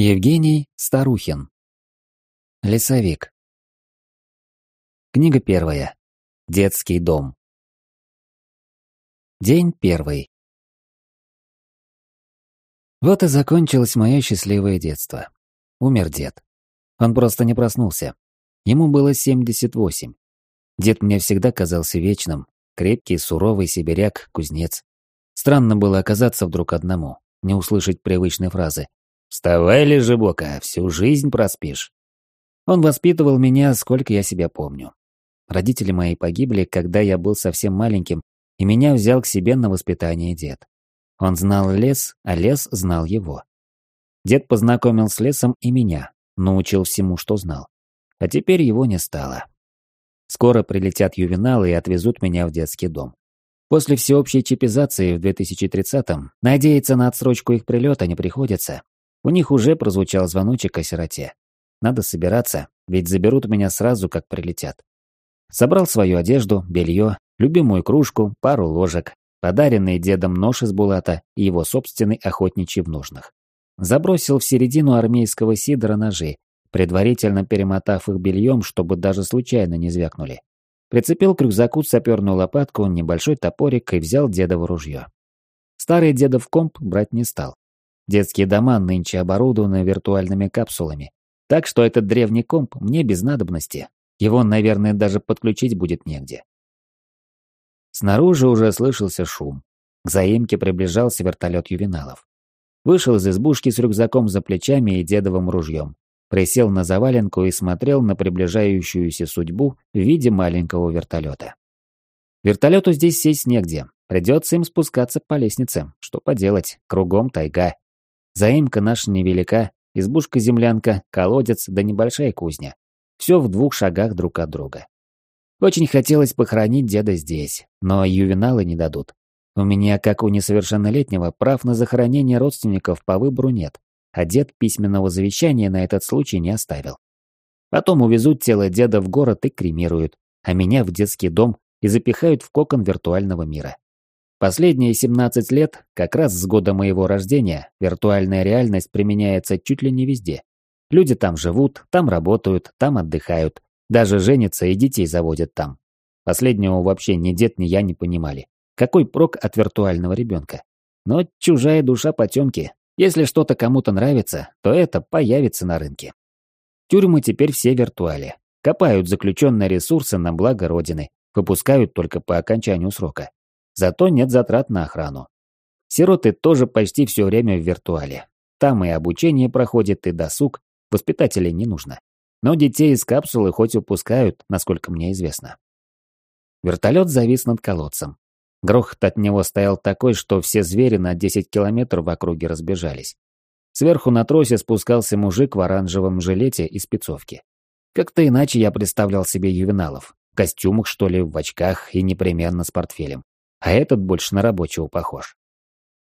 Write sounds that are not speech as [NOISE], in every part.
Евгений Старухин. Лесовик. Книга первая. Детский дом. День первый. Вот и закончилось мое счастливое детство. Умер дед. Он просто не проснулся. Ему было 78. Дед мне всегда казался вечным. Крепкий, суровый сибиряк, кузнец. Странно было оказаться вдруг одному, не услышать привычной фразы «Вставай, лежебока, всю жизнь проспишь». Он воспитывал меня, сколько я себя помню. Родители мои погибли, когда я был совсем маленьким, и меня взял к себе на воспитание дед. Он знал лес, а лес знал его. Дед познакомил с лесом и меня, научил всему, что знал. А теперь его не стало. Скоро прилетят ювеналы и отвезут меня в детский дом. После всеобщей чипизации в 2030-м надеяться на отсрочку их прилета не приходится, у них уже прозвучал звоночек о сироте. Надо собираться, ведь заберут меня сразу, как прилетят. Собрал свою одежду, белье, любимую кружку, пару ложек, подаренный дедом нож из булата и его собственный охотничий в ножнах. Забросил в середину армейского сидора ножи, предварительно перемотав их бельем, чтобы даже случайно не звякнули. Прицепил к рюкзаку саперную лопатку, небольшой топорик и взял дедово ружье. Старый дедов комп брать не стал. Детские дома нынче оборудованы виртуальными капсулами. Так что этот древний комп мне без надобности. Его, наверное, даже подключить будет негде. Снаружи уже слышался шум. К заимке приближался вертолет ювеналов. Вышел из избушки с рюкзаком за плечами и дедовым ружьем. Присел на заваленку и смотрел на приближающуюся судьбу в виде маленького вертолета. Вертолету здесь сесть негде. Придется им спускаться по лестнице. Что поделать, кругом тайга. Заимка наша невелика, избушка-землянка, колодец да небольшая кузня. Все в двух шагах друг от друга. Очень хотелось похоронить деда здесь, но ювеналы не дадут. У меня, как у несовершеннолетнего, прав на захоронение родственников по выбору нет, а дед письменного завещания на этот случай не оставил. Потом увезут тело деда в город и кремируют, а меня в детский дом и запихают в кокон виртуального мира. Последние 17 лет, как раз с года моего рождения, виртуальная реальность применяется чуть ли не везде. Люди там живут, там работают, там отдыхают, даже женятся и детей заводят там. Последнего вообще ни дед, ни я не понимали. Какой прок от виртуального ребенка? Но чужая душа потемки. Если что-то кому-то нравится, то это появится на рынке. Тюрьмы теперь все виртуали. Копают заключенные ресурсы на благо Родины, выпускают только по окончанию срока. Зато нет затрат на охрану. Сироты тоже почти все время в виртуале. Там и обучение проходит, и досуг, воспитателей не нужно. Но детей из капсулы хоть упускают, насколько мне известно. Вертолет завис над колодцем. Грохот от него стоял такой, что все звери на 10 километров в округе разбежались. Сверху на тросе спускался мужик в оранжевом жилете и спецовке. Как-то иначе я представлял себе ювеналов. В костюмах, что ли, в очках и непременно с портфелем а этот больше на рабочего похож.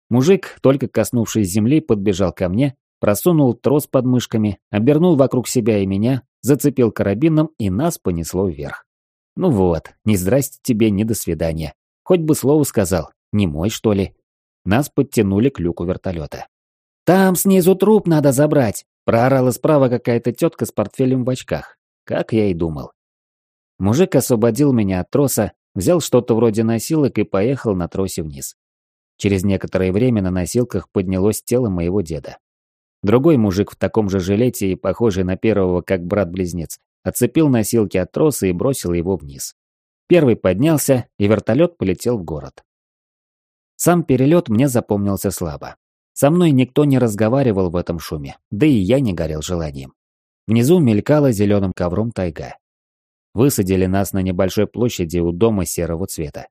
Мужик, только коснувшись земли, подбежал ко мне, просунул трос под мышками, обернул вокруг себя и меня, зацепил карабином и нас понесло вверх. Ну вот, не здрасте тебе, не до свидания. Хоть бы слово сказал, не мой что ли. Нас подтянули к люку вертолета. «Там снизу труп надо забрать!» Проорала справа какая-то тетка с портфелем в очках. Как я и думал. Мужик освободил меня от троса, Взял что-то вроде носилок и поехал на тросе вниз. Через некоторое время на носилках поднялось тело моего деда. Другой мужик в таком же жилете и похожий на первого как брат-близнец отцепил носилки от троса и бросил его вниз. Первый поднялся, и вертолет полетел в город. Сам перелет мне запомнился слабо. Со мной никто не разговаривал в этом шуме, да и я не горел желанием. Внизу мелькала зеленым ковром тайга. Высадили нас на небольшой площади у дома серого цвета.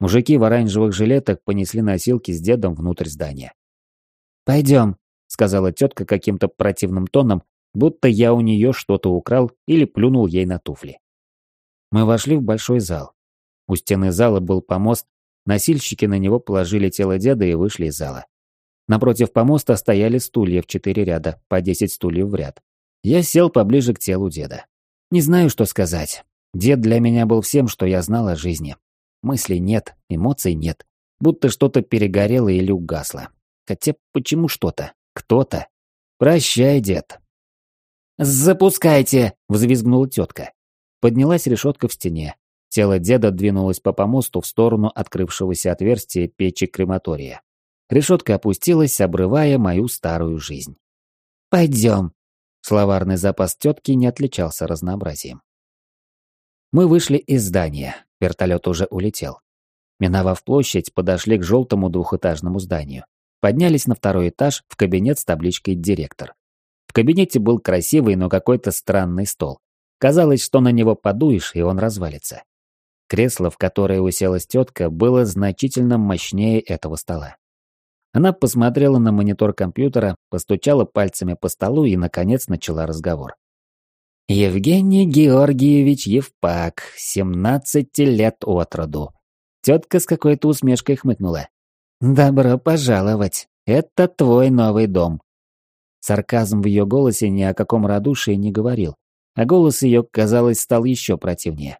Мужики в оранжевых жилетах понесли носилки с дедом внутрь здания. «Пойдем», — сказала тетка каким-то противным тоном, будто я у нее что-то украл или плюнул ей на туфли. Мы вошли в большой зал. У стены зала был помост, носильщики на него положили тело деда и вышли из зала. Напротив помоста стояли стулья в четыре ряда, по десять стульев в ряд. Я сел поближе к телу деда. Не знаю, что сказать. Дед для меня был всем, что я знал о жизни. Мыслей нет, эмоций нет. Будто что-то перегорело или угасло. Хотя почему что-то? Кто-то? Прощай, дед. «Запускайте!» – взвизгнула тетка. Поднялась решетка в стене. Тело деда двинулось по помосту в сторону открывшегося отверстия печи крематория. Решетка опустилась, обрывая мою старую жизнь. «Пойдем». Словарный запас тетки не отличался разнообразием. Мы вышли из здания. Вертолет уже улетел. Миновав площадь, подошли к желтому двухэтажному зданию. Поднялись на второй этаж в кабинет с табличкой «Директор». В кабинете был красивый, но какой-то странный стол. Казалось, что на него подуешь, и он развалится. Кресло, в которое уселась тетка, было значительно мощнее этого стола. Она посмотрела на монитор компьютера, постучала пальцами по столу и, наконец, начала разговор. «Евгений Георгиевич Евпак, 17 лет от роду». Тетка с какой-то усмешкой хмыкнула. «Добро пожаловать. Это твой новый дом». Сарказм в ее голосе ни о каком радушии не говорил, а голос ее, казалось, стал еще противнее.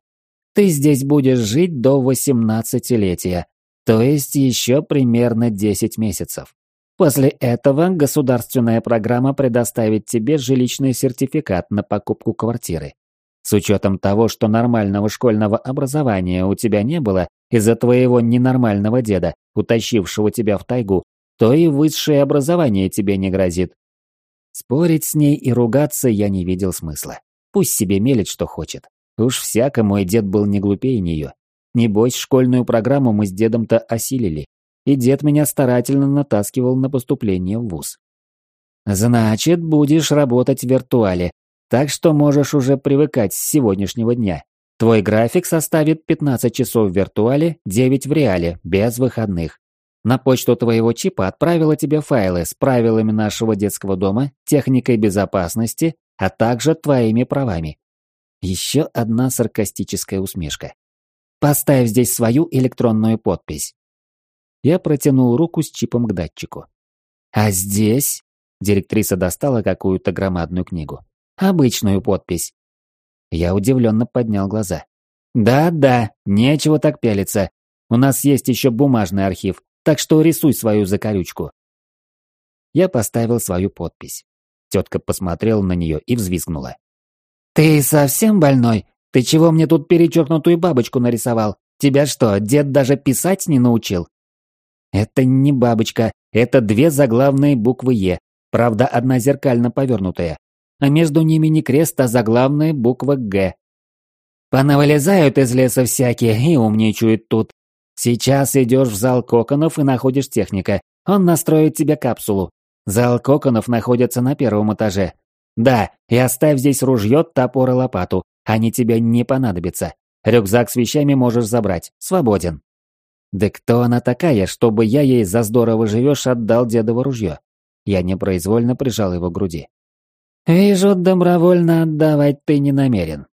«Ты здесь будешь жить до восемнадцатилетия, то есть еще примерно десять месяцев. После этого государственная программа предоставит тебе жилищный сертификат на покупку квартиры. С учетом того, что нормального школьного образования у тебя не было из-за твоего ненормального деда, утащившего тебя в тайгу, то и высшее образование тебе не грозит. Спорить с ней и ругаться я не видел смысла. Пусть себе мелет, что хочет. Уж всяко мой дед был не глупее нее. Небось, школьную программу мы с дедом-то осилили и дед меня старательно натаскивал на поступление в ВУЗ. «Значит, будешь работать в виртуале, так что можешь уже привыкать с сегодняшнего дня. Твой график составит 15 часов в виртуале, 9 в реале, без выходных. На почту твоего чипа отправила тебе файлы с правилами нашего детского дома, техникой безопасности, а также твоими правами. Еще одна саркастическая усмешка. Поставь здесь свою электронную подпись. Я протянул руку с чипом к датчику. «А здесь?» Директриса достала какую-то громадную книгу. «Обычную подпись». Я удивленно поднял глаза. «Да-да, нечего так пялиться. У нас есть еще бумажный архив, так что рисуй свою закорючку». Я поставил свою подпись. Тетка посмотрела на нее и взвизгнула. «Ты совсем больной? Ты чего мне тут перечеркнутую бабочку нарисовал? Тебя что, дед даже писать не научил?» Это не бабочка, это две заглавные буквы «Е», правда, одна зеркально повернутая. А между ними не крест, а заглавная буква «Г». Понавылезают из леса всякие и умничают тут. Сейчас идешь в зал коконов и находишь техника. Он настроит тебе капсулу. Зал коконов находится на первом этаже. Да, и оставь здесь ружье, топор и лопату. Они тебе не понадобятся. Рюкзак с вещами можешь забрать. Свободен. Да кто она такая, чтобы я ей за здорово живешь отдал дедово ружье? Я непроизвольно прижал его к груди. Вижу, добровольно отдавать ты не намерен.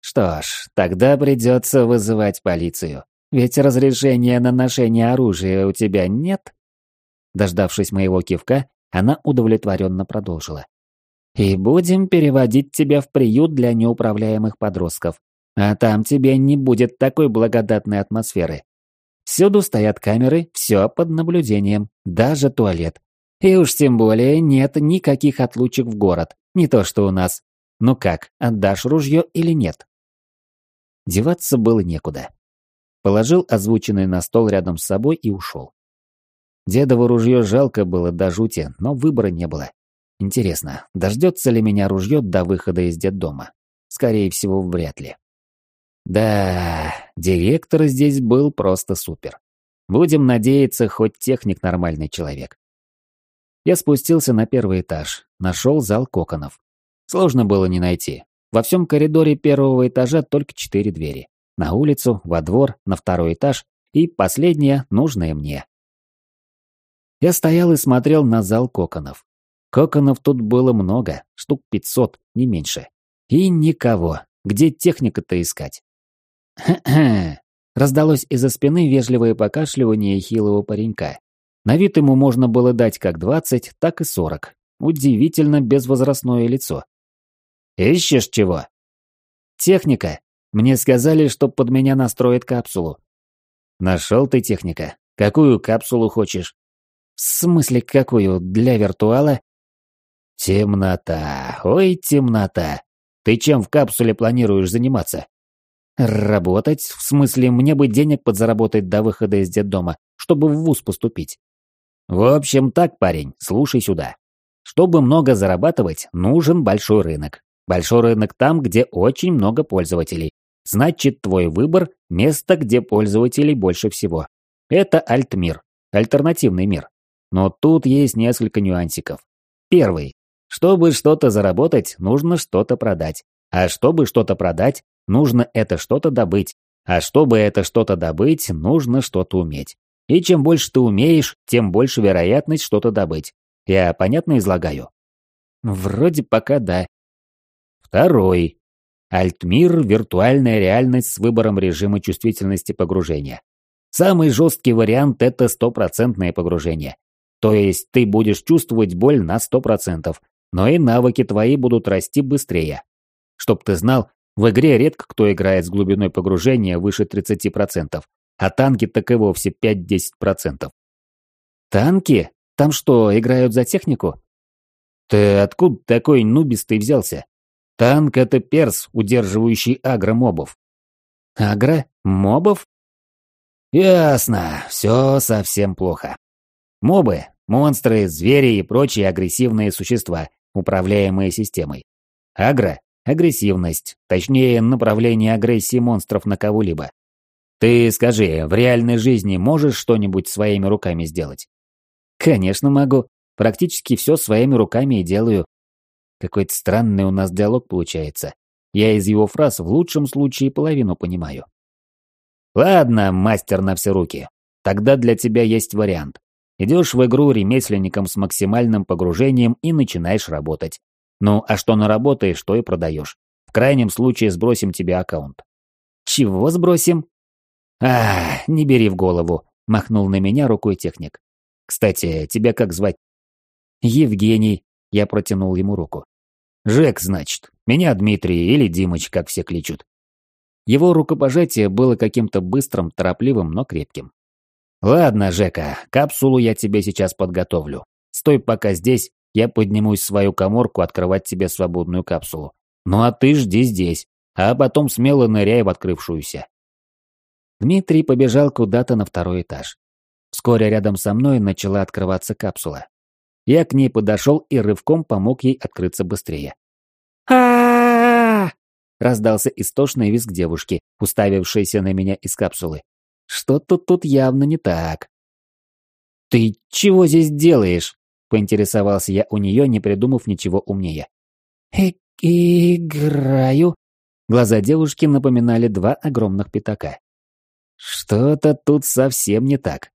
Что ж, тогда придется вызывать полицию. Ведь разрешения на ношение оружия у тебя нет? Дождавшись моего кивка, она удовлетворенно продолжила. И будем переводить тебя в приют для неуправляемых подростков. А там тебе не будет такой благодатной атмосферы, Всюду стоят камеры, все под наблюдением, даже туалет. И уж тем более нет никаких отлучек в город, не то что у нас. Ну как, отдашь ружье или нет? Деваться было некуда. Положил озвученный на стол рядом с собой и ушел. Дедово ружье жалко было до жути, но выбора не было. Интересно, дождется ли меня ружье до выхода из детдома? Скорее всего, вряд ли. Да, директор здесь был просто супер. Будем надеяться, хоть техник нормальный человек. Я спустился на первый этаж, нашел зал коконов. Сложно было не найти. Во всем коридоре первого этажа только четыре двери. На улицу, во двор, на второй этаж и последняя, нужная мне. Я стоял и смотрел на зал коконов. Коконов тут было много, штук пятьсот, не меньше. И никого. Где техника-то искать? «Хе-хе!» Раздалось из-за спины вежливое покашливание хилого паренька. На вид ему можно было дать как двадцать, так и сорок. Удивительно безвозрастное лицо. «Ищешь чего?» «Техника. Мне сказали, что под меня настроят капсулу». «Нашел ты техника. Какую капсулу хочешь?» «В смысле какую? Для виртуала?» Темнота, ой, темнота. Ты чем в капсуле планируешь заниматься? Работать? В смысле, мне бы денег подзаработать до выхода из детдома, чтобы в вуз поступить. В общем, так, парень, слушай сюда. Чтобы много зарабатывать, нужен большой рынок. Большой рынок там, где очень много пользователей. Значит, твой выбор – место, где пользователей больше всего. Это альтмир, альтернативный мир. Но тут есть несколько нюансиков. Первый. Чтобы что-то заработать, нужно что-то продать. А чтобы что-то продать, нужно это что-то добыть. А чтобы это что-то добыть, нужно что-то уметь. И чем больше ты умеешь, тем больше вероятность что-то добыть. Я понятно излагаю? Вроде пока да. Второй. Альтмир – виртуальная реальность с выбором режима чувствительности погружения. Самый жесткий вариант – это стопроцентное погружение. То есть ты будешь чувствовать боль на 100%, но и навыки твои будут расти быстрее. Чтоб ты знал, в игре редко кто играет с глубиной погружения выше 30%, а танки так и вовсе 5-10%. Танки? Там что, играют за технику? Ты откуда такой нубистый взялся? Танк — это перс, удерживающий агро-мобов. Агро? Мобов? Ясно, все совсем плохо. Мобы – монстры, звери и прочие агрессивные существа, управляемые системой. Агро – агрессивность, точнее направление агрессии монстров на кого-либо. Ты скажи, в реальной жизни можешь что-нибудь своими руками сделать? Конечно могу. Практически все своими руками и делаю. Какой-то странный у нас диалог получается. Я из его фраз в лучшем случае половину понимаю. Ладно, мастер на все руки. Тогда для тебя есть вариант. Идешь в игру ремесленником с максимальным погружением и начинаешь работать. Ну, а что наработаешь, то и продаешь. В крайнем случае сбросим тебе аккаунт. Чего сбросим? А, не бери в голову, махнул на меня рукой техник. Кстати, тебя как звать? Евгений. Я протянул ему руку. Жек, значит. Меня Дмитрий или Димыч, как все кличут. Его рукопожатие было каким-то быстрым, торопливым, но крепким. «Ладно, Жека, капсулу я тебе сейчас подготовлю. Стой пока здесь, я поднимусь в свою коморку открывать тебе свободную капсулу. Ну а ты жди здесь, а потом смело ныряй в открывшуюся». Дмитрий побежал куда-то на второй этаж. Вскоре рядом со мной начала открываться капсула. Я к ней подошел и рывком помог ей открыться быстрее. а раздался истошный визг девушки, уставившейся на меня из капсулы. Что-то тут явно не так. «Ты чего здесь делаешь?» – поинтересовался я у нее, не придумав ничего умнее. «Э «Играю». Глаза девушки напоминали два огромных пятака. Что-то тут совсем не так.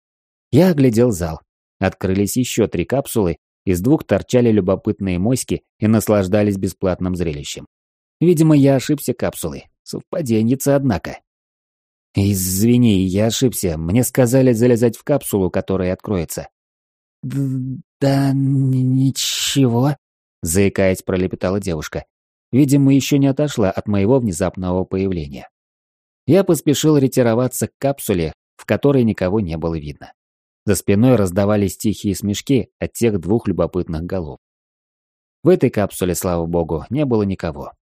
Я оглядел зал. Открылись еще три капсулы, из двух торчали любопытные моськи и наслаждались бесплатным зрелищем. Видимо, я ошибся капсулой. Совпаденьица, однако. «Извини, я ошибся. Мне сказали залезать в капсулу, которая откроется». «Да ничего», — заикаясь, пролепетала девушка. Видимо, еще не отошла от моего внезапного появления. Я поспешил ретироваться к капсуле, в которой никого не было видно. За спиной раздавались тихие смешки от тех двух любопытных голов. В этой капсуле, слава богу, не было никого.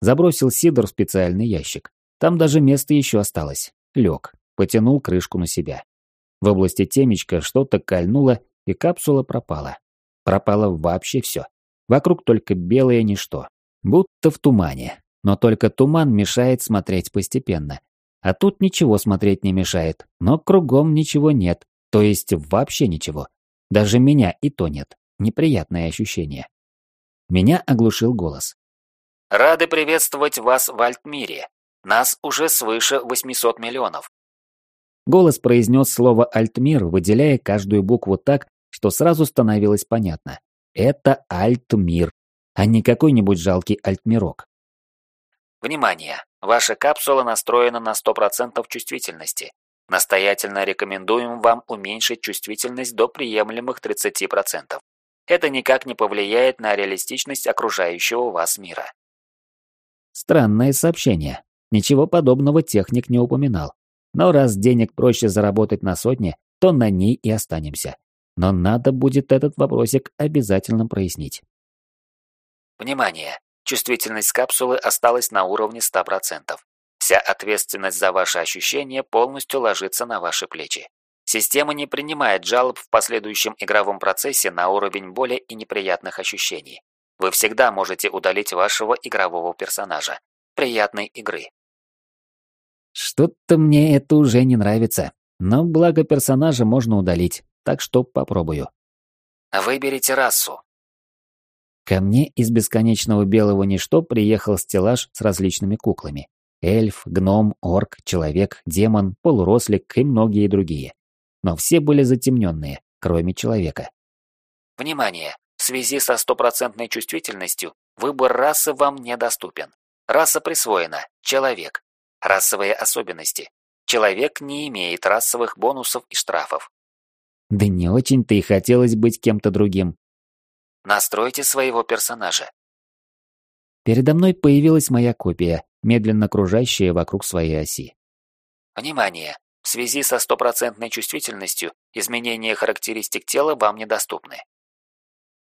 Забросил Сидор в специальный ящик. Там даже место еще осталось. Лег, потянул крышку на себя. В области темечка что-то кольнуло, и капсула пропала. Пропало вообще все. Вокруг только белое ничто. Будто в тумане. Но только туман мешает смотреть постепенно. А тут ничего смотреть не мешает, но кругом ничего нет, то есть вообще ничего. Даже меня и то нет. Неприятное ощущение. Меня оглушил голос. «Рады приветствовать вас в Альтмире. Нас уже свыше 800 миллионов. Голос произнес слово «Альтмир», выделяя каждую букву так, что сразу становилось понятно. Это Альтмир, а не какой-нибудь жалкий Альтмирок. Внимание! Ваша капсула настроена на 100% чувствительности. Настоятельно рекомендуем вам уменьшить чувствительность до приемлемых 30%. Это никак не повлияет на реалистичность окружающего вас мира. Странное сообщение. Ничего подобного техник не упоминал. Но раз денег проще заработать на сотне, то на ней и останемся. Но надо будет этот вопросик обязательно прояснить. Внимание! Чувствительность капсулы осталась на уровне 100%. Вся ответственность за ваши ощущения полностью ложится на ваши плечи. Система не принимает жалоб в последующем игровом процессе на уровень боли и неприятных ощущений. Вы всегда можете удалить вашего игрового персонажа. Приятной игры. Что-то мне это уже не нравится. Но благо персонажа можно удалить, так что попробую. Выберите расу. Ко мне из бесконечного белого ничто приехал стеллаж с различными куклами. Эльф, гном, орк, человек, демон, полурослик и многие другие. Но все были затемненные, кроме человека. Внимание! В связи со стопроцентной чувствительностью выбор расы вам недоступен. Раса присвоена – человек. Расовые особенности. Человек не имеет расовых бонусов и штрафов. Да не очень-то и хотелось быть кем-то другим. Настройте своего персонажа. Передо мной появилась моя копия, медленно кружащая вокруг своей оси. Внимание! В связи со стопроцентной чувствительностью изменения характеристик тела вам недоступны.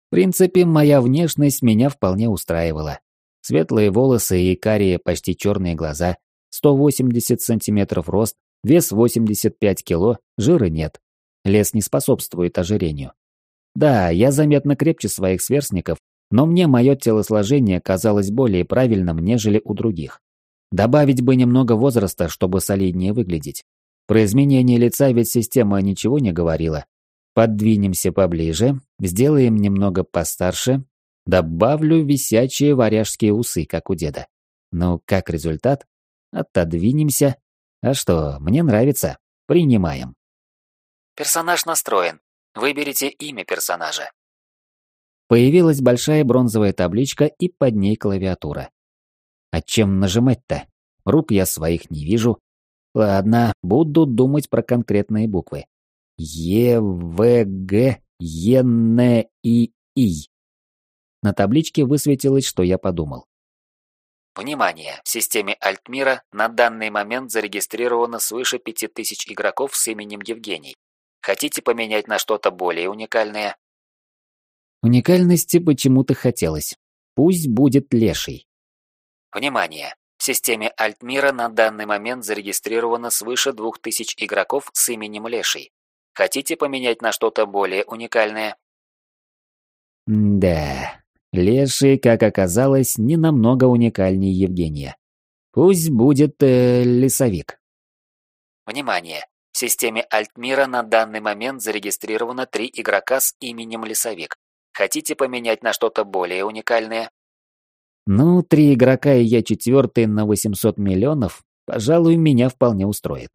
В принципе, моя внешность меня вполне устраивала. Светлые волосы и карие, почти черные глаза, 180 сантиметров рост, вес 85 кило, жира нет. Лес не способствует ожирению. Да, я заметно крепче своих сверстников, но мне мое телосложение казалось более правильным, нежели у других. Добавить бы немного возраста, чтобы солиднее выглядеть. Про изменение лица ведь система ничего не говорила. Подвинемся поближе, сделаем немного постарше, добавлю висячие варяжские усы, как у деда. Ну, как результат? Отодвинемся. А что, мне нравится. Принимаем. Персонаж настроен. Выберите имя персонажа. Появилась большая бронзовая табличка и под ней клавиатура. А чем нажимать-то? Рук я своих не вижу. Ладно, буду думать про конкретные буквы. Е, В, Г, Е, Н, И, И. На табличке высветилось, что я подумал. Внимание! В системе Альтмира на данный момент зарегистрировано свыше 5000 игроков с именем Евгений. Хотите поменять на что-то более уникальное? Уникальности почему-то хотелось. Пусть будет леший. Внимание! В системе Альтмира на данный момент зарегистрировано свыше 2000 игроков с именем Леший. Хотите поменять на что-то более уникальное? Да, Леший, как оказалось, не намного уникальнее Евгения. Пусть будет э, лесовик. Внимание! В системе Альтмира на данный момент зарегистрировано три игрока с именем Лесовик. Хотите поменять на что-то более уникальное? Ну, три игрока и я четвертый на 800 миллионов, пожалуй, меня вполне устроит.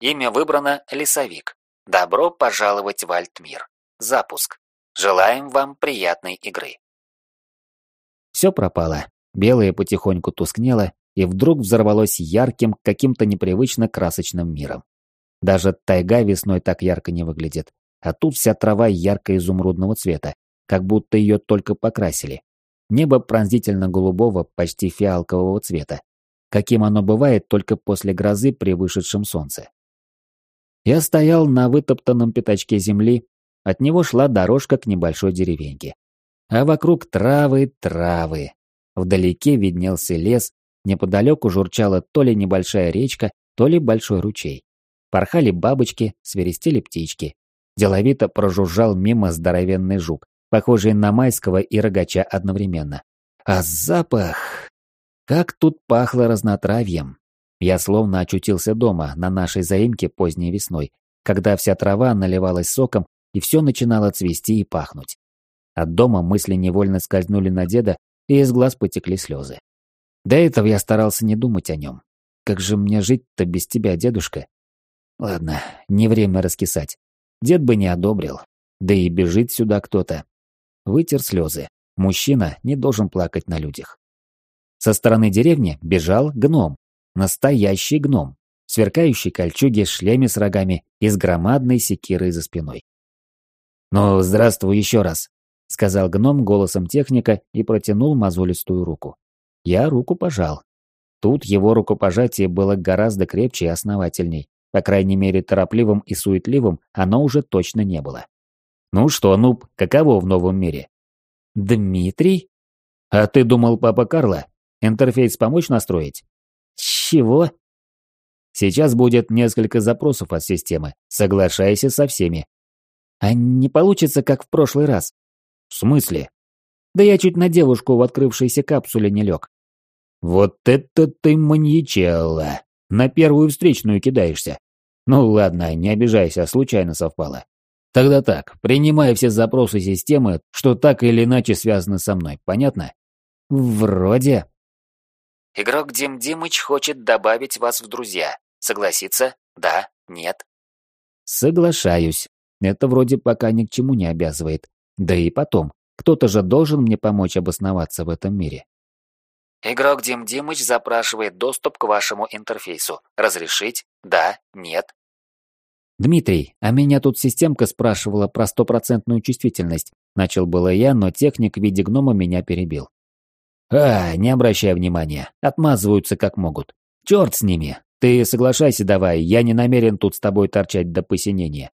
Имя выбрано Лесовик. Добро пожаловать в Альтмир. Запуск. Желаем вам приятной игры. Все пропало. Белое потихоньку тускнело, и вдруг взорвалось ярким, каким-то непривычно красочным миром. Даже тайга весной так ярко не выглядит, а тут вся трава ярко-изумрудного цвета, как будто ее только покрасили. Небо пронзительно-голубого, почти фиалкового цвета, каким оно бывает только после грозы при вышедшем солнце. Я стоял на вытоптанном пятачке земли, от него шла дорожка к небольшой деревеньке. А вокруг травы, травы. Вдалеке виднелся лес, неподалеку журчала то ли небольшая речка, то ли большой ручей. Порхали бабочки, свиристели птички. Деловито прожужжал мимо здоровенный жук, похожий на майского и рогача одновременно. А запах... Как тут пахло разнотравьем. Я словно очутился дома, на нашей заимке поздней весной, когда вся трава наливалась соком и все начинало цвести и пахнуть. От дома мысли невольно скользнули на деда, и из глаз потекли слезы. До этого я старался не думать о нем. Как же мне жить-то без тебя, дедушка? Ладно, не время раскисать. Дед бы не одобрил. Да и бежит сюда кто-то. Вытер слезы. Мужчина не должен плакать на людях. Со стороны деревни бежал гном. Настоящий гном. Сверкающий кольчуги, шлеме с рогами и с громадной секирой за спиной. «Ну, здравствуй еще раз», сказал гном голосом техника и протянул мозолистую руку. Я руку пожал. Тут его рукопожатие было гораздо крепче и основательней. По крайней мере, торопливым и суетливым оно уже точно не было. «Ну что, Нуб, каково в новом мире?» «Дмитрий?» А ты думал, папа Карла? Интерфейс помочь настроить? Чего? Сейчас будет несколько запросов от системы. Соглашайся со всеми. А не получится, как в прошлый раз? В смысле? Да я чуть на девушку в открывшейся капсуле не лег. Вот это ты маньячелла. На первую встречную кидаешься. Ну ладно, не обижайся, случайно совпало. Тогда так, принимай все запросы системы, что так или иначе связаны со мной, понятно? Вроде. Игрок Дим Димыч хочет добавить вас в друзья. Согласиться? Да? Нет? Соглашаюсь. Это вроде пока ни к чему не обязывает. Да и потом, кто-то же должен мне помочь обосноваться в этом мире. Игрок Дим Димыч запрашивает доступ к вашему интерфейсу. Разрешить? Да? Нет? «Дмитрий, а меня тут системка спрашивала про стопроцентную чувствительность». Начал было я, но техник в виде гнома меня перебил. «А, не обращай внимания. Отмазываются как могут. Черт с ними. Ты соглашайся давай, я не намерен тут с тобой торчать до посинения».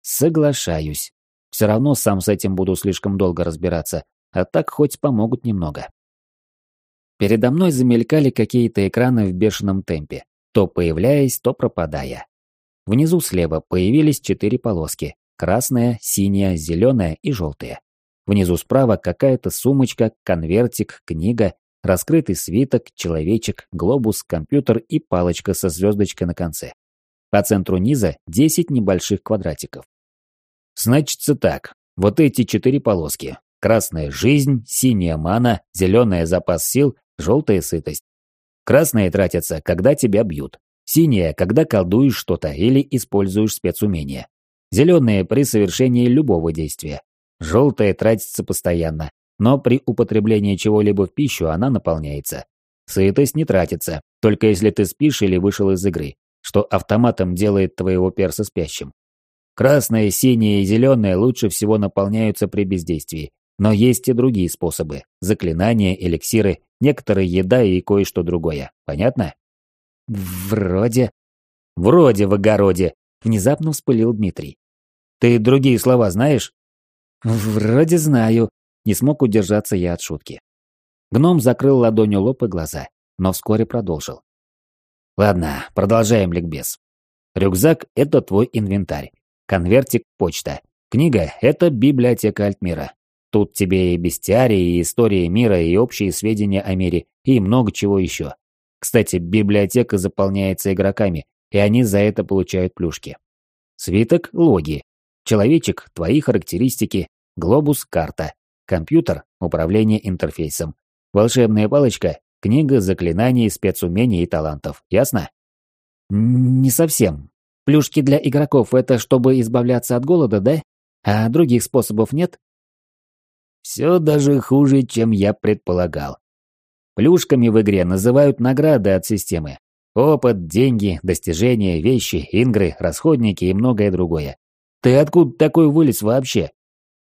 «Соглашаюсь. Все равно сам с этим буду слишком долго разбираться, а так хоть помогут немного». Передо мной замелькали какие-то экраны в бешеном темпе, то появляясь, то пропадая. Внизу слева появились четыре полоски – красная, синяя, зеленая и желтая. Внизу справа какая-то сумочка, конвертик, книга, раскрытый свиток, человечек, глобус, компьютер и палочка со звездочкой на конце. По центру низа 10 небольших квадратиков. Значится так, вот эти четыре полоски. Красная – жизнь, синяя – мана, зеленая – запас сил, желтая – сытость. Красные тратятся, когда тебя бьют. Синяя, когда колдуешь что-то или используешь спецумение. Зеленая при совершении любого действия. Желтая тратится постоянно, но при употреблении чего-либо в пищу она наполняется. Сытость не тратится, только если ты спишь или вышел из игры, что автоматом делает твоего перса спящим. Красная, синяя и зеленая лучше всего наполняются при бездействии, но есть и другие способы – заклинания, эликсиры, некоторые еда и кое-что другое. Понятно? Вроде... Вроде в огороде, внезапно вспылил Дмитрий. Ты другие слова знаешь? Вроде знаю. Не смог удержаться я от шутки. Гном закрыл ладонью лоб и глаза, но вскоре продолжил. Ладно, продолжаем ликбез. Рюкзак – это твой инвентарь. Конвертик – почта. Книга – это библиотека Альтмира. Тут тебе и бестиарии, и история мира, и общие сведения о мире, и много чего еще. Кстати, библиотека заполняется игроками, и они за это получают плюшки. Свиток – логи. Человечек – твои характеристики. Глобус – карта. Компьютер – управление интерфейсом. Волшебная палочка – книга заклинаний, спецумений и талантов. Ясно? Не совсем. Плюшки для игроков – это чтобы избавляться от голода, да? А других способов нет? Все даже хуже, чем я предполагал. Плюшками в игре называют награды от системы. Опыт, деньги, достижения, вещи, ингры, расходники и многое другое. Ты откуда такой вылез вообще?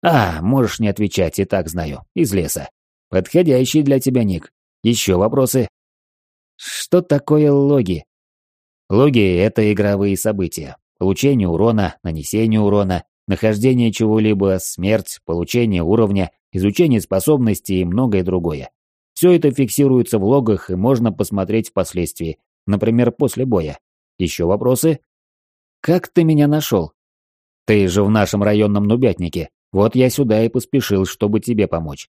А, можешь не отвечать, и так знаю. Из леса. Подходящий для тебя ник. Еще вопросы? Что такое логи? Логи – это игровые события. Получение урона, нанесение урона, нахождение чего-либо, смерть, получение уровня, изучение способностей и многое другое. Все это фиксируется в логах и можно посмотреть впоследствии, например, после боя. Еще вопросы? Как ты меня нашел? Ты же в нашем районном нубятнике. Вот я сюда и поспешил, чтобы тебе помочь.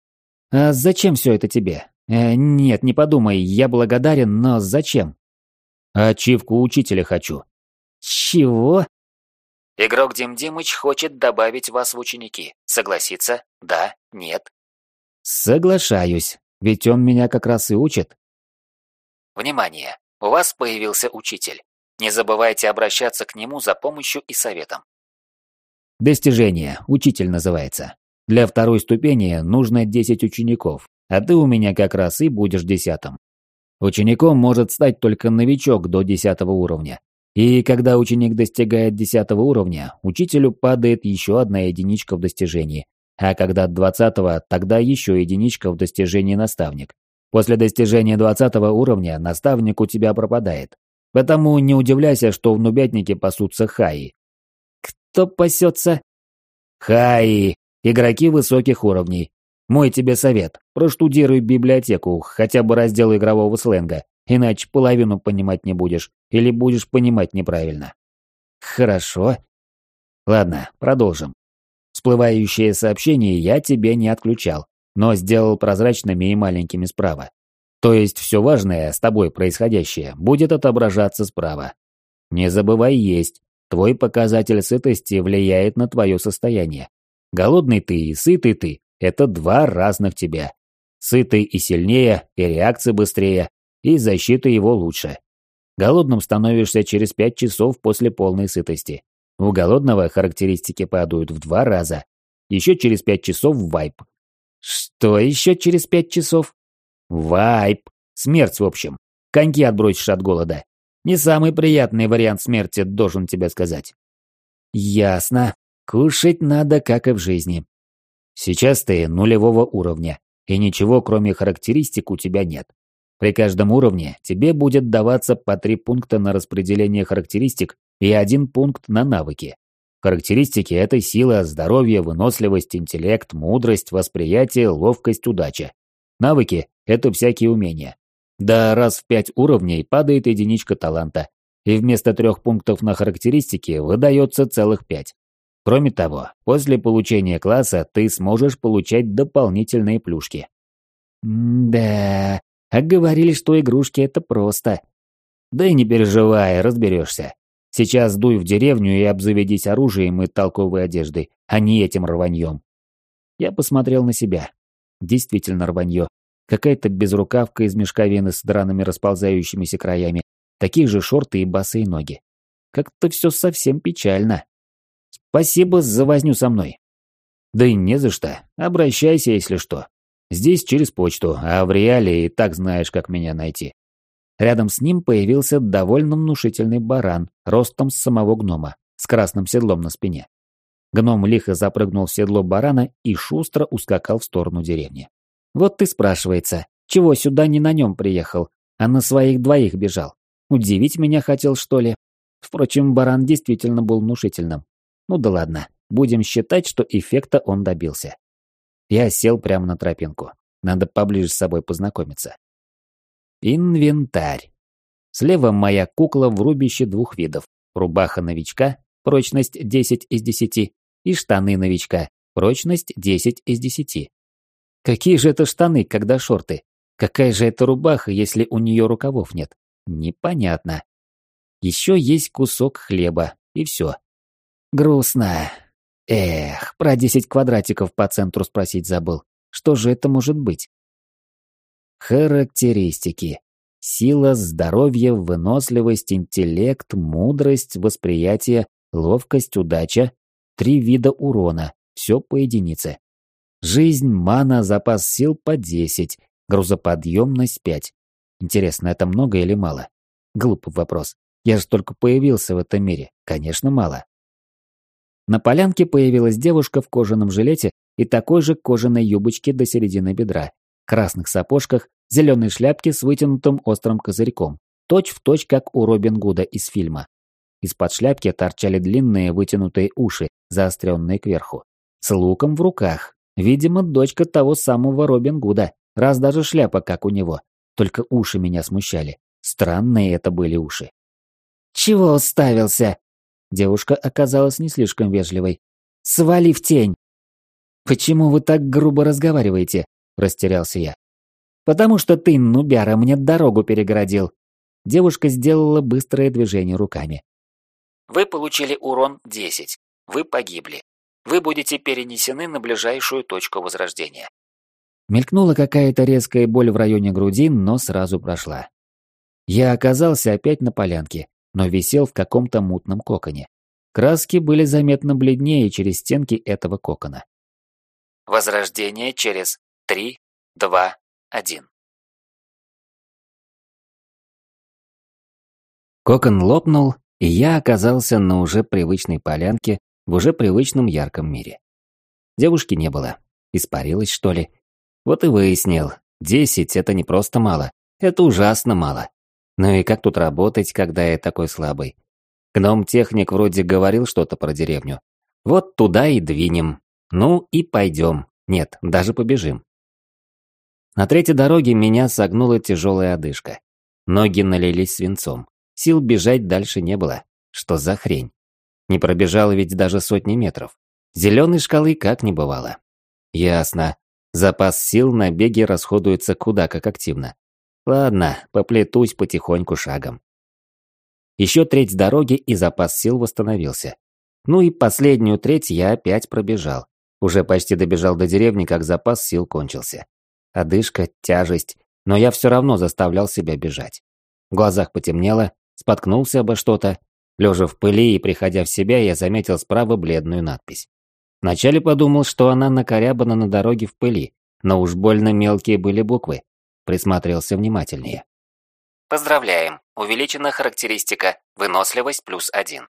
А зачем все это тебе? Э, нет, не подумай, я благодарен, но зачем? Ачивку учителя хочу. Чего? Игрок Дим Димыч хочет добавить вас в ученики. Согласиться? Да? Нет? Соглашаюсь. Ведь он меня как раз и учит. Внимание! У вас появился учитель. Не забывайте обращаться к нему за помощью и советом. Достижение. Учитель называется. Для второй ступени нужно 10 учеников, а ты у меня как раз и будешь десятым. Учеником может стать только новичок до 10 уровня. И когда ученик достигает 10 уровня, учителю падает еще одна единичка в достижении, а когда 20-го, тогда еще единичка в достижении наставник. После достижения 20 уровня наставник у тебя пропадает. Потому не удивляйся, что в нубятнике пасутся хаи. Кто пасется? Хаи. Игроки высоких уровней. Мой тебе совет. Проштудируй библиотеку, хотя бы раздел игрового сленга, иначе половину понимать не будешь, или будешь понимать неправильно. Хорошо. Ладно, продолжим. Всплывающие сообщения я тебе не отключал, но сделал прозрачными и маленькими справа. То есть все важное с тобой происходящее будет отображаться справа. Не забывай есть. Твой показатель сытости влияет на твое состояние. Голодный ты и сытый ты – это два разных тебя. Сытый и сильнее, и реакция быстрее, и защита его лучше. Голодным становишься через 5 часов после полной сытости. У голодного характеристики падают в два раза. Еще через 5 часов вайп. Что еще через 5 часов? Вайп. Смерть, в общем. Коньки отбросишь от голода. Не самый приятный вариант смерти, должен тебе сказать. Ясно. Кушать надо, как и в жизни. Сейчас ты нулевого уровня, и ничего, кроме характеристик, у тебя нет. При каждом уровне тебе будет даваться по три пункта на распределение характеристик и один пункт на навыки. Характеристики – это сила, здоровье, выносливость, интеллект, мудрость, восприятие, ловкость, удача. Навыки – это всякие умения. Да раз в пять уровней падает единичка таланта, и вместо трех пунктов на характеристики выдается целых пять. Кроме того, после получения класса ты сможешь получать дополнительные плюшки. да, а говорили, что игрушки это просто. Да и не переживай, разберешься. Сейчас дуй в деревню и обзаведись оружием и толковой одеждой, а не этим рваньем. Я посмотрел на себя. Действительно рванье. Какая-то безрукавка из мешковины с драными расползающимися краями, такие же шорты и босые ноги. Как-то все совсем печально. Спасибо за возню со мной. Да и не за что. Обращайся, если что. Здесь через почту, а в реале и так знаешь, как меня найти. Рядом с ним появился довольно внушительный баран, ростом с самого гнома, с красным седлом на спине. Гном лихо запрыгнул в седло барана и шустро ускакал в сторону деревни. Вот ты спрашивается, чего сюда не на нем приехал, а на своих двоих бежал? Удивить меня хотел, что ли? Впрочем, баран действительно был внушительным. Ну да ладно, будем считать, что эффекта он добился. Я сел прямо на тропинку. Надо поближе с собой познакомиться. Инвентарь. Слева моя кукла в рубище двух видов. Рубаха новичка, прочность 10 из 10, и штаны новичка, прочность 10 из 10. Какие же это штаны, когда шорты? Какая же это рубаха, если у нее рукавов нет? Непонятно. Еще есть кусок хлеба, и все. Грустно. Эх, про 10 квадратиков по центру спросить забыл. Что же это может быть? Характеристики. Сила, здоровье, выносливость, интеллект, мудрость, восприятие, ловкость, удача. Три вида урона. Все по единице. Жизнь, мана, запас сил по 10. Грузоподъемность 5. Интересно, это много или мало? Глупый вопрос. Я же только появился в этом мире. Конечно, мало. На полянке появилась девушка в кожаном жилете и такой же кожаной юбочке до середины бедра, красных сапожках, зеленой шляпке с вытянутым острым козырьком, точь в точь, как у Робин Гуда из фильма. Из-под шляпки торчали длинные вытянутые уши, заостренные кверху. С луком в руках. Видимо, дочка того самого Робин Гуда, раз даже шляпа, как у него. Только уши меня смущали. Странные это были уши. «Чего уставился?» Девушка оказалась не слишком вежливой. «Свали в тень!» «Почему вы так грубо разговариваете?» – растерялся я. «Потому что ты, нубяра, мне дорогу перегородил». Девушка сделала быстрое движение руками. Вы получили урон 10. Вы погибли. Вы будете перенесены на ближайшую точку возрождения. Мелькнула какая-то резкая боль в районе груди, но сразу прошла. Я оказался опять на полянке, но висел в каком-то мутном коконе. Краски были заметно бледнее через стенки этого кокона. Возрождение через 3, 2, 1. Кокон лопнул, и я оказался на уже привычной полянке в уже привычном ярком мире. Девушки не было. Испарилась, что ли? Вот и выяснил. Десять – это не просто мало. Это ужасно мало. Ну и как тут работать, когда я такой слабый? Гном-техник вроде говорил что-то про деревню. Вот туда и двинем. Ну и пойдем. Нет, даже побежим. На третьей дороге меня согнула тяжелая одышка. Ноги налились свинцом. Сил бежать дальше не было. Что за хрень? Не пробежал ведь даже сотни метров. Зеленой шкалы как не бывало. Ясно. Запас сил на беге расходуется куда как активно. Ладно, поплетусь потихоньку шагом. Еще треть дороги и запас сил восстановился. Ну и последнюю треть я опять пробежал. Уже почти добежал до деревни, как запас сил кончился. Одышка, тяжесть, но я все равно заставлял себя бежать. В глазах потемнело, споткнулся обо что-то. Лежа в пыли и приходя в себя, я заметил справа бледную надпись. Вначале подумал, что она накорябана на дороге в пыли, но уж больно мелкие были буквы. Присматривался внимательнее. Поздравляем, увеличена характеристика «Выносливость плюс один».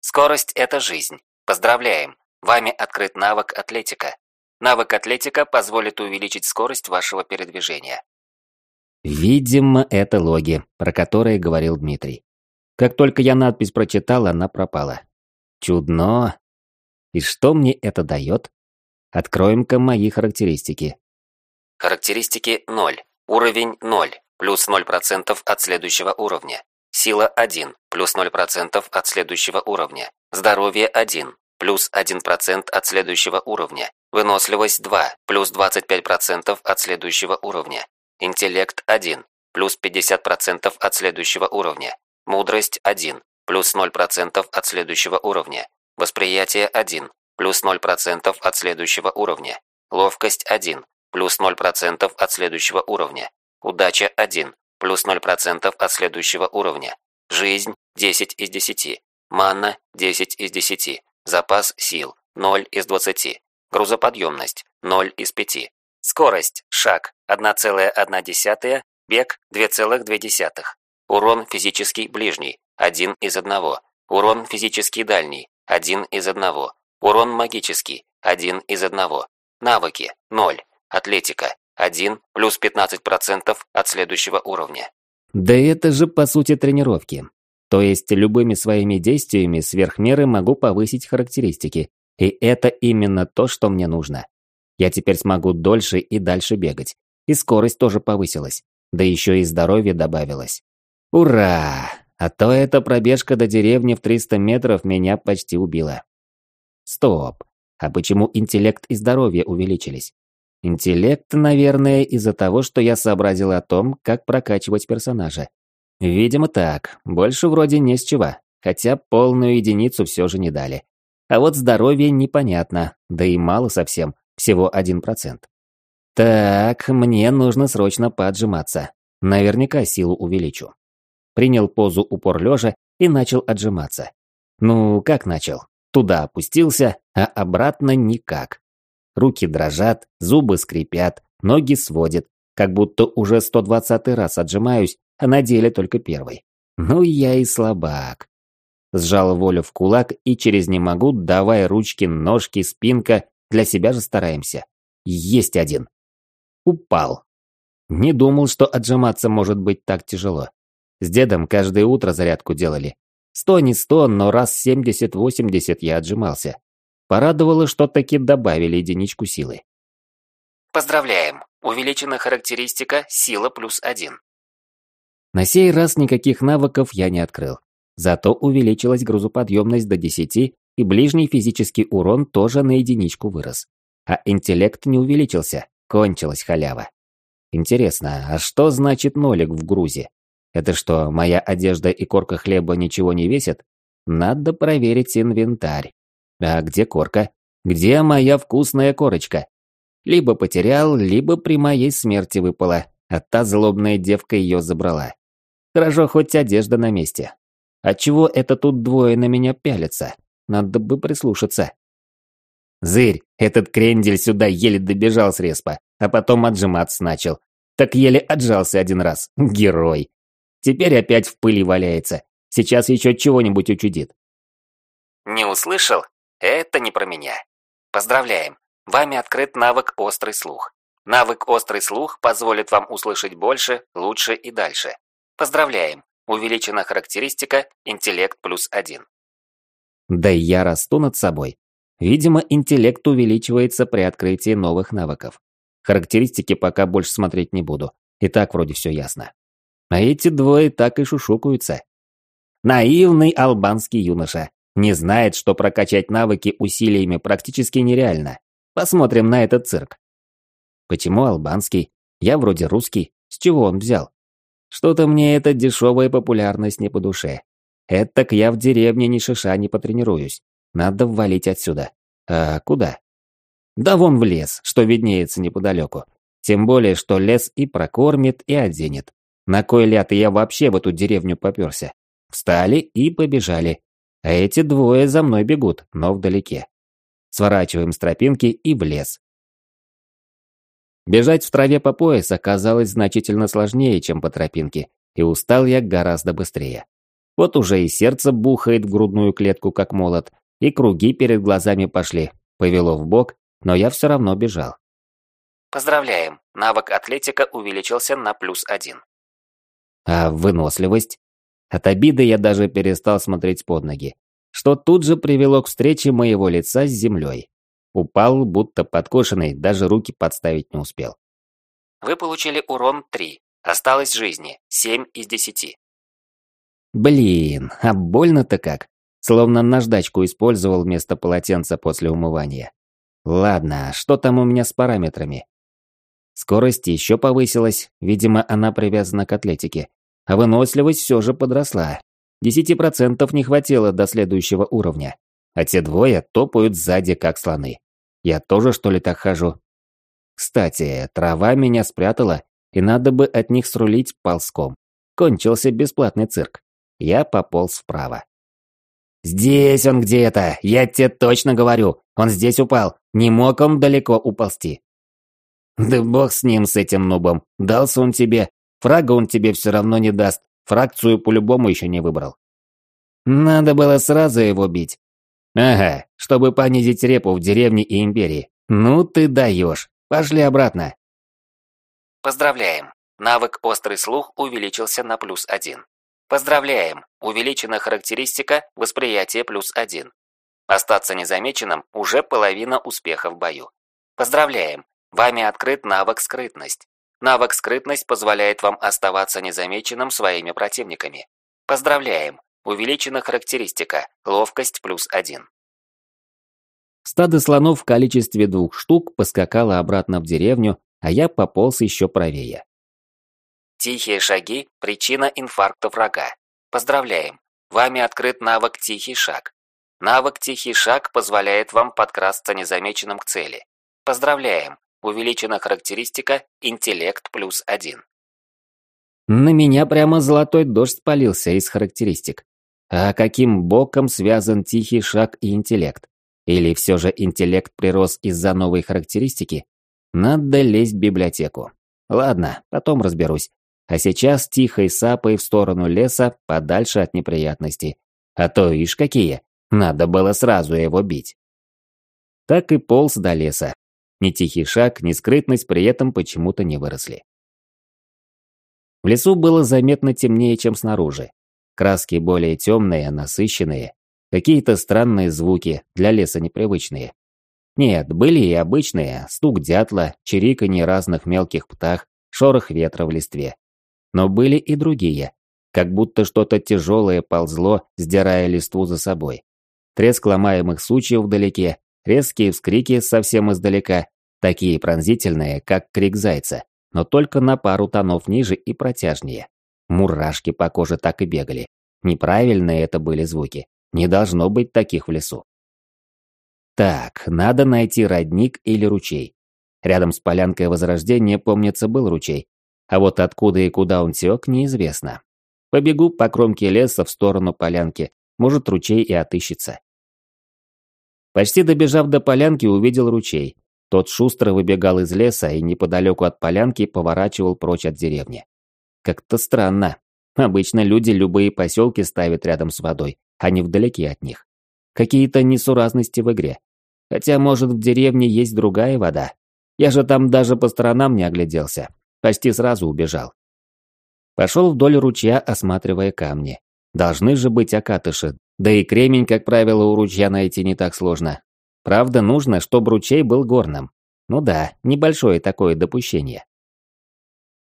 Скорость – это жизнь. Поздравляем, вами открыт навык атлетика. Навык атлетика позволит увеличить скорость вашего передвижения. Видимо, это логи, про которые говорил Дмитрий. Как только я надпись прочитал, она пропала. Чудно. И что мне это дает? Откроем-ка мои характеристики. Характеристики 0. Уровень 0. Плюс 0% от следующего уровня. Сила 1. Плюс 0% от следующего уровня. Здоровье 1. Плюс 1% от следующего уровня. Выносливость 2, плюс 25% от следующего уровня. Интеллект 1, плюс 50% от следующего уровня. Мудрость 1, плюс 0% от следующего уровня. Восприятие 1, плюс 0% от следующего уровня. Ловкость 1, плюс 0% от следующего уровня. Удача 1, плюс 0% от следующего уровня. Жизнь 10 из 10. Манна 10 из 10. Запас сил 0 из 20. Грузоподъемность 0 из 5. Скорость шаг 1,1, бег 2,2. Урон физический ближний 1 из 1. Урон физический дальний 1 из 1. Урон магический 1 из 1. Навыки 0. Атлетика 1 плюс 15% от следующего уровня. Да это же по сути тренировки. То есть любыми своими действиями сверх меры могу повысить характеристики, и это именно то, что мне нужно. Я теперь смогу дольше и дальше бегать. И скорость тоже повысилась. Да еще и здоровье добавилось. Ура! А то эта пробежка до деревни в 300 метров меня почти убила. Стоп. А почему интеллект и здоровье увеличились? Интеллект, наверное, из-за того, что я сообразил о том, как прокачивать персонажа. Видимо так, больше вроде не с чего, хотя полную единицу все же не дали. А вот здоровье непонятно, да и мало совсем, всего 1%. Так, мне нужно срочно поджиматься. Наверняка силу увеличу. Принял позу упор лежа и начал отжиматься. Ну, как начал? Туда опустился, а обратно никак. Руки дрожат, зубы скрипят, ноги сводят, как будто уже 120 раз отжимаюсь, а на деле только первый. Ну я и слабак. Сжал волю в кулак и через «не могу» давай ручки, ножки, спинка, для себя же стараемся. Есть один. Упал. Не думал, что отжиматься может быть так тяжело. С дедом каждое утро зарядку делали. Сто не сто, но раз семьдесят-восемьдесят я отжимался. Порадовало, что таки добавили единичку силы. Поздравляем! Увеличена характеристика «Сила плюс один». На сей раз никаких навыков я не открыл. Зато увеличилась грузоподъемность до 10, и ближний физический урон тоже на единичку вырос. А интеллект не увеличился, кончилась халява. Интересно, а что значит нолик в грузе? Это что, моя одежда и корка хлеба ничего не весят? Надо проверить инвентарь. А где корка? Где моя вкусная корочка? Либо потерял, либо при моей смерти выпала, а та злобная девка ее забрала. Хорошо, хоть одежда на месте. Отчего это тут двое на меня пялятся? Надо бы прислушаться. Зырь, этот крендель сюда еле добежал с респа, а потом отжиматься начал. Так еле отжался один раз. Герой. Теперь опять в пыли валяется. Сейчас еще чего-нибудь учудит. Не услышал? Это не про меня. Поздравляем. Вами открыт навык «Острый слух». Навык «Острый слух» позволит вам услышать больше, лучше и дальше. Поздравляем. Увеличена характеристика «Интеллект плюс один». Да я расту над собой. Видимо, интеллект увеличивается при открытии новых навыков. Характеристики пока больше смотреть не буду. И так вроде все ясно. А эти двое так и шушукаются. Наивный албанский юноша. Не знает, что прокачать навыки усилиями практически нереально. Посмотрим на этот цирк. Почему албанский? Я вроде русский. С чего он взял? Что-то мне эта дешевая популярность не по душе. Этак я в деревне ни шиша не потренируюсь. Надо валить отсюда. А куда? Да вон в лес, что виднеется неподалеку. Тем более, что лес и прокормит, и оденет. На кой ляд я вообще в эту деревню попёрся? Встали и побежали. А эти двое за мной бегут, но вдалеке. Сворачиваем с тропинки и в лес. Бежать в траве по пояс оказалось значительно сложнее, чем по тропинке, и устал я гораздо быстрее. Вот уже и сердце бухает в грудную клетку, как молот, и круги перед глазами пошли, повело в бок, но я все равно бежал. Поздравляем, навык атлетика увеличился на плюс один. А выносливость? От обиды я даже перестал смотреть под ноги, что тут же привело к встрече моего лица с землей. Упал, будто подкошенный, даже руки подставить не успел. Вы получили урон 3. Осталось жизни 7 из 10. Блин, а больно-то как. Словно наждачку использовал вместо полотенца после умывания. Ладно, что там у меня с параметрами? Скорость еще повысилась, видимо, она привязана к атлетике. А выносливость все же подросла. Десяти процентов не хватило до следующего уровня. А те двое топают сзади, как слоны. Я тоже, что ли, так хожу? Кстати, трава меня спрятала, и надо бы от них срулить ползком. Кончился бесплатный цирк. Я пополз вправо. «Здесь он где-то, я тебе точно говорю. Он здесь упал. Не мог он далеко уползти». «Да бог с ним, с этим нубом. Дался он тебе. Фрага он тебе все равно не даст. Фракцию по-любому еще не выбрал». «Надо было сразу его бить. Ага, чтобы понизить репу в деревне и империи. Ну ты даешь. Пошли обратно. Поздравляем. Навык «Острый слух» увеличился на плюс один. Поздравляем. Увеличена характеристика «Восприятие плюс один». Остаться незамеченным уже половина успеха в бою. Поздравляем. Вами открыт навык «Скрытность». Навык «Скрытность» позволяет вам оставаться незамеченным своими противниками. Поздравляем. Увеличена характеристика «Ловкость плюс один». Стадо слонов в количестве двух штук поскакало обратно в деревню, а я пополз еще правее. Тихие шаги – причина инфаркта врага. Поздравляем! Вами открыт навык «Тихий шаг». Навык «Тихий шаг» позволяет вам подкрасться незамеченным к цели. Поздравляем! Увеличена характеристика «Интеллект плюс один». На меня прямо золотой дождь спалился из характеристик. А каким боком связан тихий шаг и интеллект? Или все же интеллект прирос из-за новой характеристики? Надо лезть в библиотеку. Ладно, потом разберусь. А сейчас тихой сапой в сторону леса, подальше от неприятностей. А то ишь какие, надо было сразу его бить. Так и полз до леса. Ни тихий шаг, ни скрытность при этом почему-то не выросли. В лесу было заметно темнее, чем снаружи. Краски более темные, насыщенные. Какие-то странные звуки, для леса непривычные. Нет, были и обычные, стук дятла, чириканье разных мелких птах, шорох ветра в листве. Но были и другие, как будто что-то тяжелое ползло, сдирая листву за собой. Треск ломаемых сучьев вдалеке, резкие вскрики совсем издалека, такие пронзительные, как крик зайца, но только на пару тонов ниже и протяжнее. Мурашки по коже так и бегали. Неправильные это были звуки. Не должно быть таких в лесу. Так, надо найти родник или ручей. Рядом с полянкой Возрождения, помнится, был ручей. А вот откуда и куда он тек, неизвестно. Побегу по кромке леса в сторону полянки. Может, ручей и отыщется. Почти добежав до полянки, увидел ручей. Тот шустро выбегал из леса и неподалеку от полянки поворачивал прочь от деревни. Как-то странно. Обычно люди любые поселки ставят рядом с водой, а не вдалеке от них. Какие-то несуразности в игре. Хотя, может, в деревне есть другая вода. Я же там даже по сторонам не огляделся. Почти сразу убежал. Пошел вдоль ручья, осматривая камни. Должны же быть окатыши. Да и кремень, как правило, у ручья найти не так сложно. Правда, нужно, чтобы ручей был горным. Ну да, небольшое такое допущение.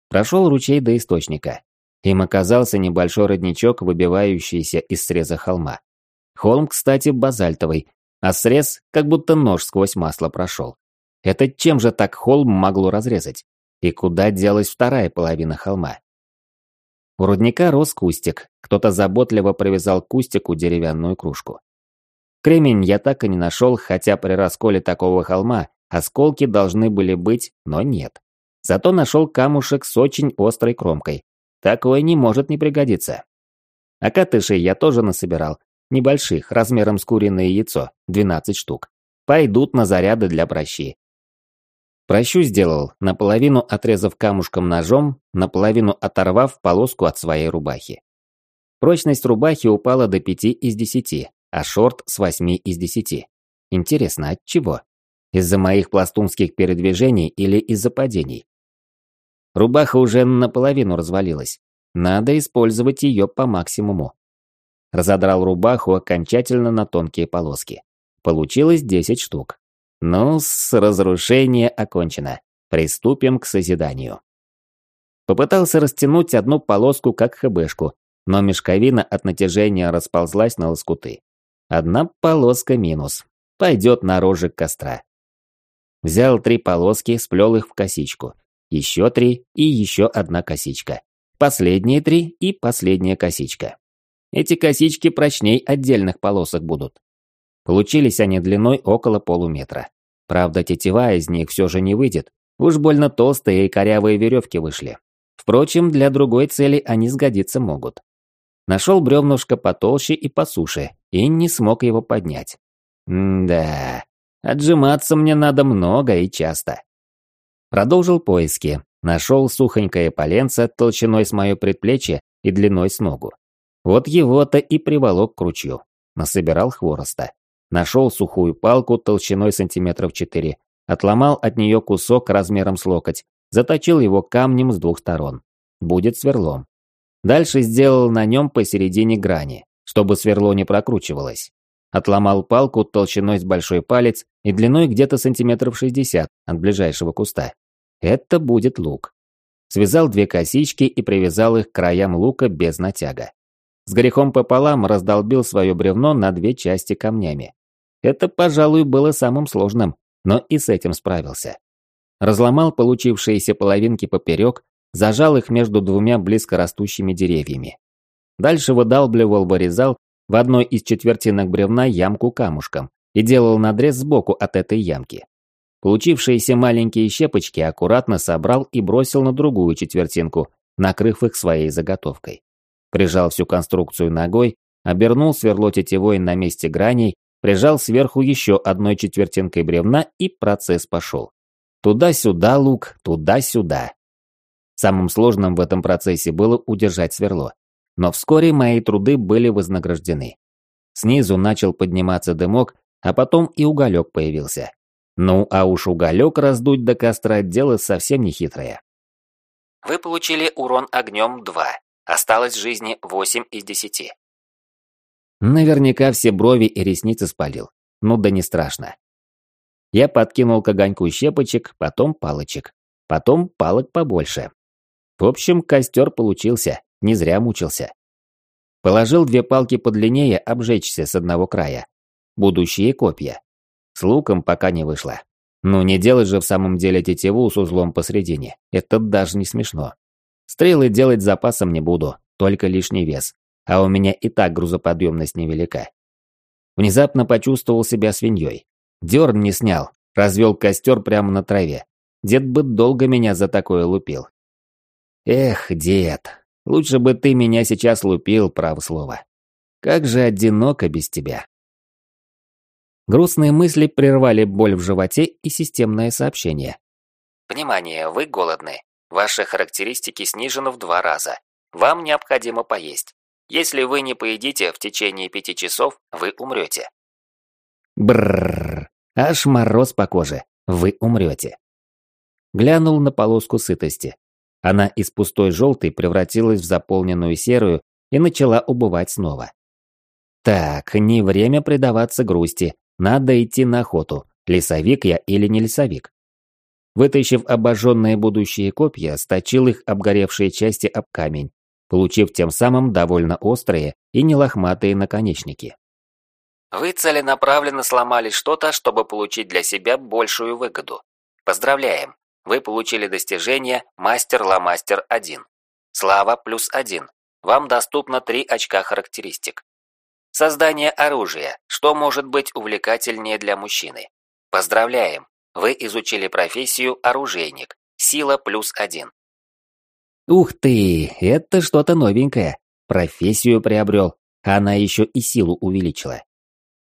Прошел ручей до источника. Им оказался небольшой родничок, выбивающийся из среза холма. Холм, кстати, базальтовый, а срез как будто нож сквозь масло прошел. Это чем же так холм могло разрезать? И куда делась вторая половина холма? У рудника рос кустик, кто-то заботливо привязал к кустику деревянную кружку. Кремень я так и не нашел, хотя при расколе такого холма осколки должны были быть, но нет. Зато нашел камушек с очень острой кромкой. Такое не может не пригодиться. А катышей я тоже насобирал. Небольших, размером с куриное яйцо, 12 штук. Пойдут на заряды для прощи. Прощу сделал, наполовину отрезав камушком ножом, наполовину оторвав полоску от своей рубахи. Прочность рубахи упала до 5 из 10, а шорт с 8 из 10. Интересно, от чего? Из-за моих пластунских передвижений или из-за падений? Рубаха уже наполовину развалилась. Надо использовать ее по максимуму. Разодрал рубаху окончательно на тонкие полоски. Получилось 10 штук. Ну, с разрушения окончено. Приступим к созиданию. Попытался растянуть одну полоску как хэбэшку, но мешковина от натяжения расползлась на лоскуты. Одна полоска минус. Пойдет на рожек костра. Взял три полоски, сплел их в косичку. Еще три и еще одна косичка. Последние три и последняя косичка. Эти косички прочней отдельных полосок будут. Получились они длиной около полуметра. Правда, тетива из них все же не выйдет. Уж больно толстые и корявые веревки вышли. Впрочем, для другой цели они сгодиться могут. Нашел бревнышко потолще и посуше, и не смог его поднять. М-да, отжиматься мне надо много и часто. Продолжил поиски. Нашел сухонькое поленце толщиной с мое предплечье и длиной с ногу. Вот его-то и приволок к ручью. Насобирал хвороста. Нашел сухую палку толщиной сантиметров 4, отломал от нее кусок размером с локоть, заточил его камнем с двух сторон. Будет сверлом. Дальше сделал на нем посередине грани, чтобы сверло не прокручивалось. Отломал палку толщиной с большой палец и длиной где-то сантиметров 60 от ближайшего куста. Это будет лук. Связал две косички и привязал их к краям лука без натяга. С грехом пополам раздолбил свое бревно на две части камнями. Это, пожалуй, было самым сложным, но и с этим справился. Разломал получившиеся половинки поперек, зажал их между двумя близко растущими деревьями. Дальше выдалбливал, вырезал в одной из четвертинок бревна ямку камушком и делал надрез сбоку от этой ямки. Получившиеся маленькие щепочки аккуратно собрал и бросил на другую четвертинку, накрыв их своей заготовкой. Прижал всю конструкцию ногой, обернул сверло тетевой на месте граней прижал сверху еще одной четвертинкой бревна и процесс пошел. Туда-сюда лук, туда-сюда. Самым сложным в этом процессе было удержать сверло. Но вскоре мои труды были вознаграждены. Снизу начал подниматься дымок, а потом и уголек появился. Ну, а уж уголек раздуть до костра дело совсем не хитрое. Вы получили урон огнем 2. Осталось жизни 8 из 10. Наверняка все брови и ресницы спалил. Ну да не страшно. Я подкинул к огоньку щепочек, потом палочек. Потом палок побольше. В общем, костер получился, не зря мучился. Положил две палки подлиннее обжечься с одного края. Будущие копья. С луком пока не вышло. Ну не делать же в самом деле тетиву с узлом посредине. Это даже не смешно. Стрелы делать запасом не буду, только лишний вес а у меня и так грузоподъемность невелика. Внезапно почувствовал себя свиньей. Дерн не снял, развел костер прямо на траве. Дед бы долго меня за такое лупил. Эх, дед, лучше бы ты меня сейчас лупил, право слово. Как же одиноко без тебя. Грустные мысли прервали боль в животе и системное сообщение. Внимание, вы голодны. Ваши характеристики снижены в два раза. Вам необходимо поесть. Если вы не поедите в течение пяти часов, вы умрете. Брррр, аж мороз по коже. Вы умрете. Глянул на полоску сытости. Она из пустой желтой превратилась в заполненную серую и начала убывать снова. Так, не время предаваться грусти. Надо идти на охоту, лесовик я или не лесовик. Вытащив обожженные будущие копья, сточил их обгоревшие части об камень, получив тем самым довольно острые и нелохматые наконечники. Вы целенаправленно сломали что-то, чтобы получить для себя большую выгоду. Поздравляем! Вы получили достижение Мастер-Ла-Мастер-1. Слава плюс 1. Вам доступно 3 очка характеристик. Создание оружия. Что может быть увлекательнее для мужчины? Поздравляем! Вы изучили профессию оружейник. Сила плюс 1. Ух ты, это что-то новенькое. Профессию приобрел. Она еще и силу увеличила.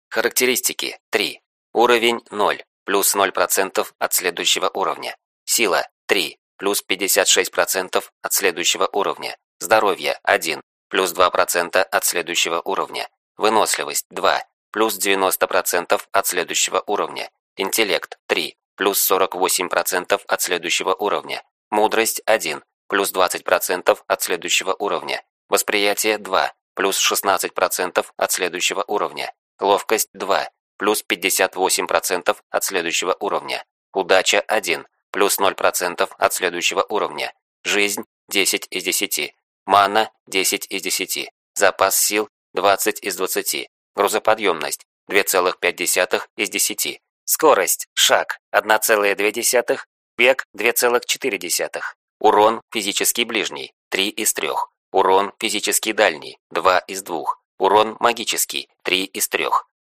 Характеристики 3. Уровень 0, плюс 0% от следующего уровня. Сила 3, плюс 56% от следующего уровня. Здоровье 1, плюс 2% от следующего уровня. Выносливость 2, плюс 90% от следующего уровня. Интеллект 3, плюс 48% от следующего уровня. Мудрость 1, плюс 20% от следующего уровня. Восприятие 2, плюс 16% от следующего уровня. Ловкость 2, плюс 58% от следующего уровня. Удача 1, плюс 0% от следующего уровня. Жизнь 10 из 10. Мана 10 из 10. Запас сил 20 из 20. Грузоподъемность 2,5 из 10. Скорость, шаг 1,2, бег 2,4. Урон физический ближний 3 из 3. Урон физический дальний 2 из 2. Урон магический 3 из 3.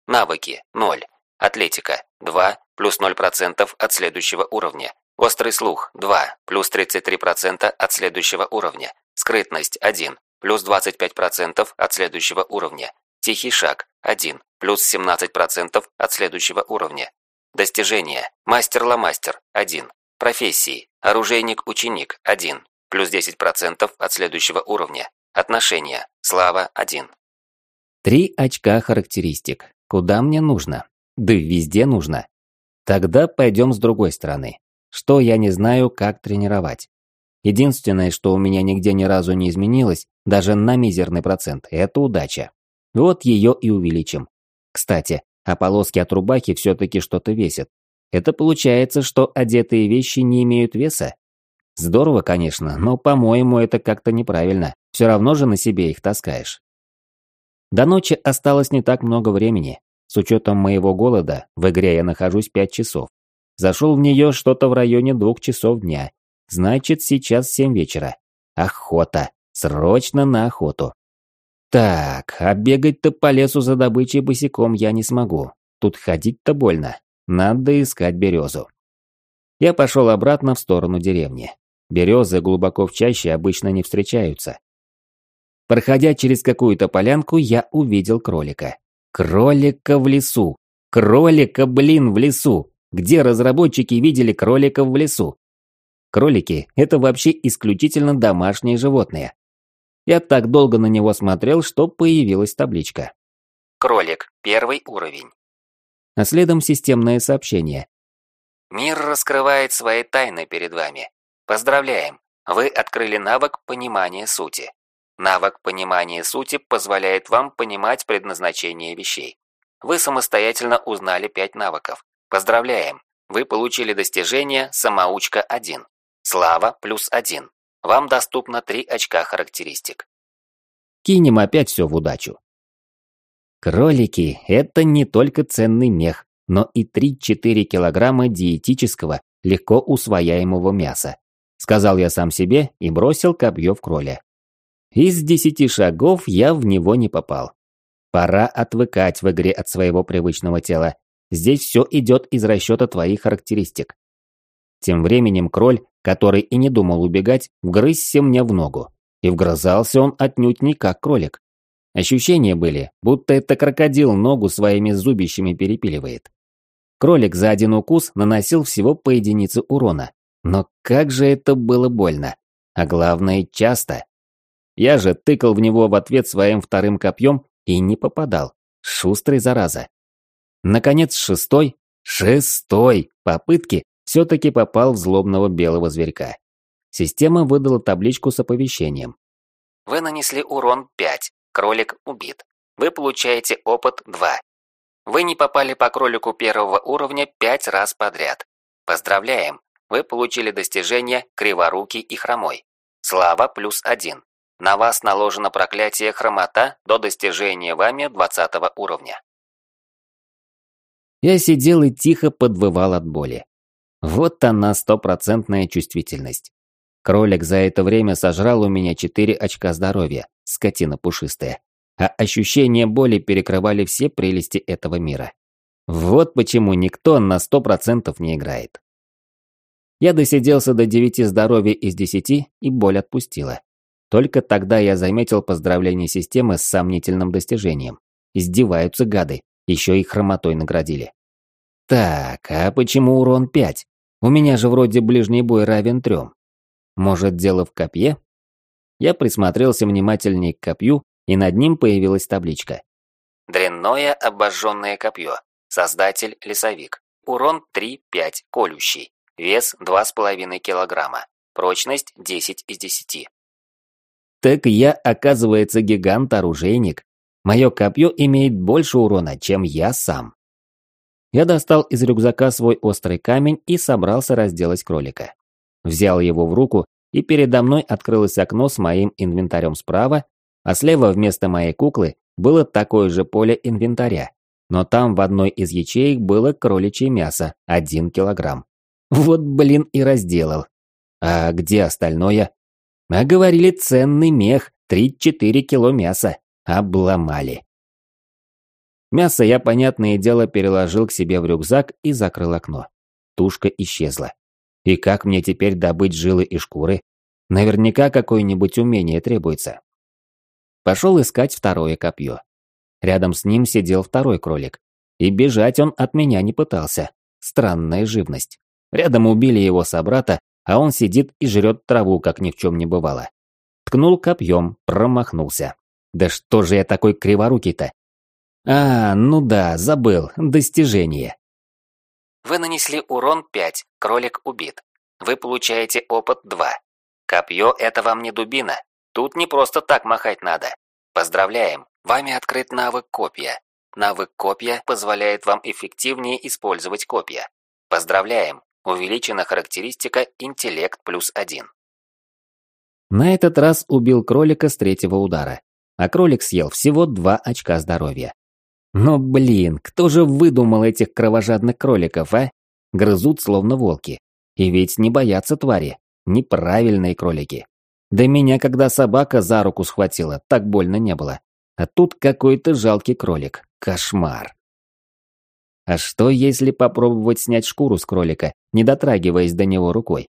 Навыки 0. Атлетика 2 плюс 0% от следующего уровня. Острый слух 2 плюс 33% от следующего уровня. Скрытность 1 плюс 25% от следующего уровня. Тихий шаг 1 плюс 17% от следующего уровня. Достижения. Мастер-ла-мастер 1. Профессии. Оружейник-ученик 1 плюс 10% от следующего уровня. Отношения. Слава 1. Три очка характеристик. Куда мне нужно? Да везде нужно. Тогда пойдем с другой стороны. Что я не знаю, как тренировать. Единственное, что у меня нигде ни разу не изменилось, даже на мизерный процент, это удача. Вот ее и увеличим. Кстати, а полоски от рубахи все-таки что-то весят. Это получается, что одетые вещи не имеют веса? Здорово, конечно, но, по-моему, это как-то неправильно. Все равно же на себе их таскаешь. До ночи осталось не так много времени. С учетом моего голода, в игре я нахожусь 5 часов. Зашел в нее что-то в районе двух часов дня. Значит, сейчас 7 вечера. Охота. Срочно на охоту. Так, а бегать-то по лесу за добычей босиком я не смогу. Тут ходить-то больно. Надо искать березу. Я пошел обратно в сторону деревни. Березы глубоко в чаще обычно не встречаются. Проходя через какую-то полянку, я увидел кролика. Кролика в лесу. Кролика, блин, в лесу. Где разработчики видели кроликов в лесу? Кролики – это вообще исключительно домашние животные. Я так долго на него смотрел, что появилась табличка. Кролик, первый уровень. А следом системное сообщение. Мир раскрывает свои тайны перед вами. Поздравляем, вы открыли навык понимания сути. Навык понимания сути позволяет вам понимать предназначение вещей. Вы самостоятельно узнали пять навыков. Поздравляем! Вы получили достижение «Самоучка-1». Слава плюс 1. Вам доступно 3 очка характеристик. Кинем опять все в удачу. Кролики – это не только ценный мех, но и 3-4 килограмма диетического, легко усвояемого мяса. Сказал я сам себе и бросил копье в кроля. Из десяти шагов я в него не попал. Пора отвыкать в игре от своего привычного тела. Здесь все идет из расчета твоих характеристик. Тем временем кроль, который и не думал убегать, вгрызся мне в ногу. И вгрызался он отнюдь не как кролик. Ощущения были, будто это крокодил ногу своими зубищами перепиливает. Кролик за один укус наносил всего по единице урона. Но как же это было больно. А главное, часто. Я же тыкал в него в ответ своим вторым копьем и не попадал. Шустрый зараза. Наконец, шестой, шестой попытки все-таки попал в злобного белого зверька. Система выдала табличку с оповещением. Вы нанесли урон 5. Кролик убит. Вы получаете опыт 2. Вы не попали по кролику первого уровня пять раз подряд. Поздравляем! Вы получили достижение «Криворукий и хромой». Слава плюс один. На вас наложено проклятие хромота до достижения вами 20 уровня. Я сидел и тихо подвывал от боли. Вот она стопроцентная чувствительность. Кролик за это время сожрал у меня 4 очка здоровья, скотина пушистая. А ощущения боли перекрывали все прелести этого мира. Вот почему никто на 100% не играет. Я досиделся до 9 здоровья из 10 и боль отпустила. Только тогда я заметил поздравление системы с сомнительным достижением. Издеваются гады, еще и хромотой наградили. Так, а почему урон 5? У меня же вроде ближний бой равен трем. Может, дело в копье? Я присмотрелся внимательнее к копью, и над ним появилась табличка. Дрянное обожженное копье. Создатель лесовик. Урон 3-5, колющий. Вес 2,5 килограмма. Прочность 10 из 10. Так я, оказывается, гигант-оружейник. Мое копье имеет больше урона, чем я сам. Я достал из рюкзака свой острый камень и собрался разделать кролика взял его в руку, и передо мной открылось окно с моим инвентарем справа, а слева вместо моей куклы было такое же поле инвентаря, но там в одной из ячеек было кроличье мясо, один килограмм. Вот, блин, и разделал. А где остальное? А говорили, ценный мех, 3-4 кило мяса. Обломали. Мясо я, понятное дело, переложил к себе в рюкзак и закрыл окно. Тушка исчезла. И как мне теперь добыть жилы и шкуры? Наверняка какое-нибудь умение требуется. Пошел искать второе копье. Рядом с ним сидел второй кролик. И бежать он от меня не пытался. Странная живность. Рядом убили его собрата, а он сидит и жрет траву, как ни в чем не бывало. Ткнул копьем, промахнулся. Да что же я такой криворукий-то? А, ну да, забыл, достижение. Вы нанесли урон 5, кролик убит. Вы получаете опыт 2. Копье – это вам не дубина. Тут не просто так махать надо. Поздравляем, вами открыт навык копья. Навык копья позволяет вам эффективнее использовать копья. Поздравляем, увеличена характеристика интеллект плюс 1. На этот раз убил кролика с третьего удара, а кролик съел всего 2 очка здоровья. Но, блин, кто же выдумал этих кровожадных кроликов, а? Грызут словно волки. И ведь не боятся твари. Неправильные кролики. Да меня, когда собака за руку схватила, так больно не было. А тут какой-то жалкий кролик. Кошмар. А что, если попробовать снять шкуру с кролика, не дотрагиваясь до него рукой?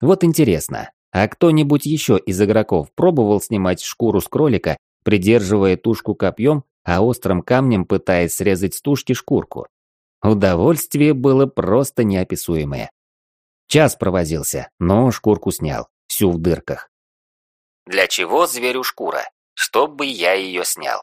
Вот интересно, а кто-нибудь еще из игроков пробовал снимать шкуру с кролика, придерживая тушку копьем а острым камнем пытаясь срезать с тушки шкурку. Удовольствие было просто неописуемое. Час провозился, но шкурку снял, всю в дырках. Для чего зверю шкура? Чтобы я ее снял.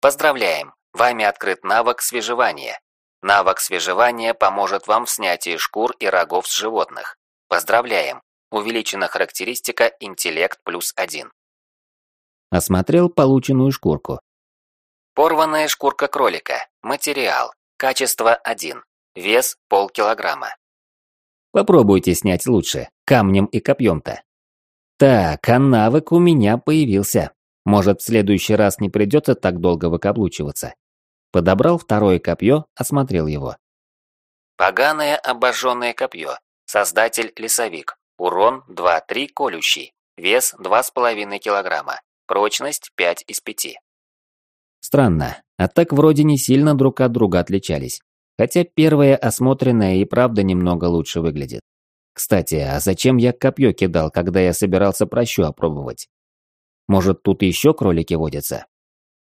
Поздравляем, вами открыт навык свежевания. Навык свежевания поможет вам в снятии шкур и рогов с животных. Поздравляем, увеличена характеристика интеллект плюс один. Осмотрел полученную шкурку. Порванная шкурка кролика. Материал. Качество 1. Вес полкилограмма. Попробуйте снять лучше, камнем и копьем-то. Так, а навык у меня появился. Может, в следующий раз не придется так долго выкаблучиваться. Подобрал второе копье, осмотрел его. Поганое обожженное копье. Создатель лесовик. Урон 2-3 колющий. Вес 2,5 килограмма. Прочность 5 из 5. Странно, а так вроде не сильно друг от друга отличались. Хотя первое осмотренное и правда немного лучше выглядит. Кстати, а зачем я копье кидал, когда я собирался прощу опробовать? Может, тут еще кролики водятся?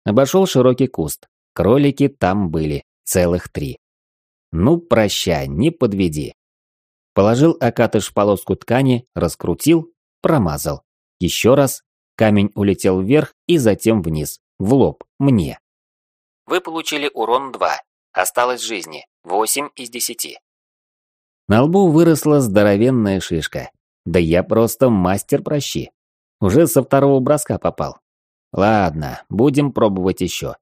Обошел широкий куст. Кролики там были, целых три. Ну, прощай, не подведи. Положил окатыш в полоску ткани, раскрутил, промазал. Еще раз, камень улетел вверх и затем вниз, в лоб, мне. Вы получили урон 2. Осталось жизни 8 из 10. На лбу выросла здоровенная шишка. Да я просто мастер прощи. Уже со второго броска попал. Ладно, будем пробовать еще.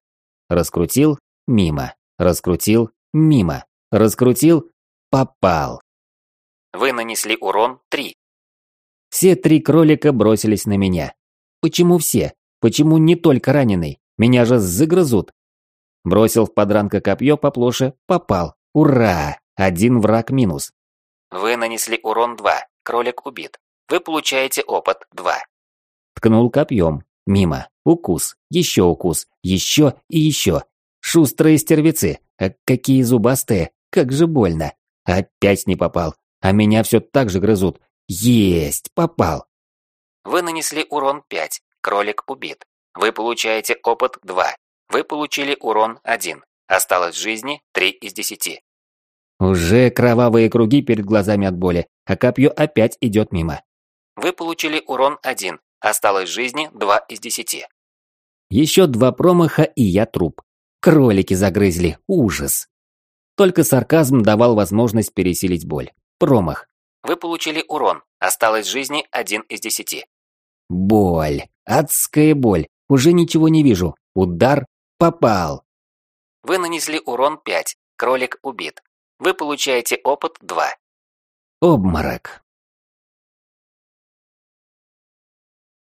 Раскрутил, мимо. Раскрутил – мимо. Раскрутил – попал. Вы нанесли урон 3. Все три кролика бросились на меня. Почему все? Почему не только раненый? Меня же загрызут. Бросил в подранка копье поплоше, попал. Ура! Один враг минус. Вы нанесли урон 2. Кролик убит. Вы получаете опыт 2. Ткнул копьем. Мимо. Укус. Еще укус. Еще и еще. Шустрые стервецы. А какие зубастые. Как же больно. Опять не попал. А меня все так же грызут. Есть, попал. Вы нанесли урон 5. Кролик убит. Вы получаете опыт 2. Вы получили урон 1. Осталось жизни 3 из 10. Уже кровавые круги перед глазами от боли, а копье опять идет мимо. Вы получили урон 1. Осталось жизни 2 из 10. Еще два промаха, и я труп. Кролики загрызли. Ужас. Только сарказм давал возможность пересилить боль. Промах. Вы получили урон. Осталось жизни 1 из 10. Боль. Адская боль. Уже ничего не вижу. Удар. Попал. Вы нанесли урон 5. Кролик убит. Вы получаете опыт 2. Обморок.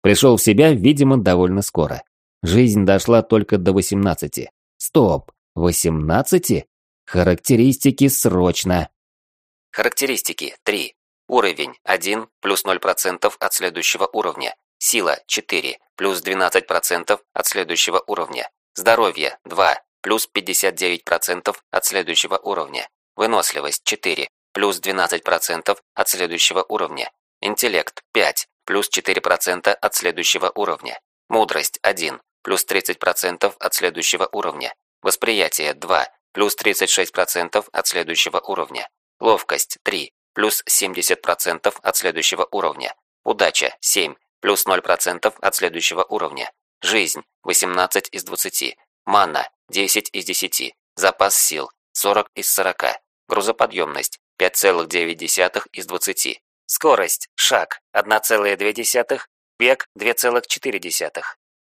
Пришел в себя, видимо, довольно скоро. Жизнь дошла только до 18. Стоп, 18? Характеристики срочно. Характеристики 3. Уровень 1 плюс 0% от следующего уровня. Сила 4 плюс 12% от следующего уровня. Здоровье 2 плюс 59% от следующего уровня. Выносливость 4 плюс 12% от следующего уровня. Интеллект 5 плюс 4% от следующего уровня. Мудрость 1 плюс 30% от следующего уровня. Восприятие 2, плюс 36% от следующего уровня. Ловкость 3, плюс 70% от следующего уровня. Удача 7, плюс 0% от следующего уровня. Жизнь 18 из 20. Манна 10 из 10. Запас сил 40 из 40. Грузоподъемность 5,9 из 20. Скорость шаг 1,2, бег 2,4.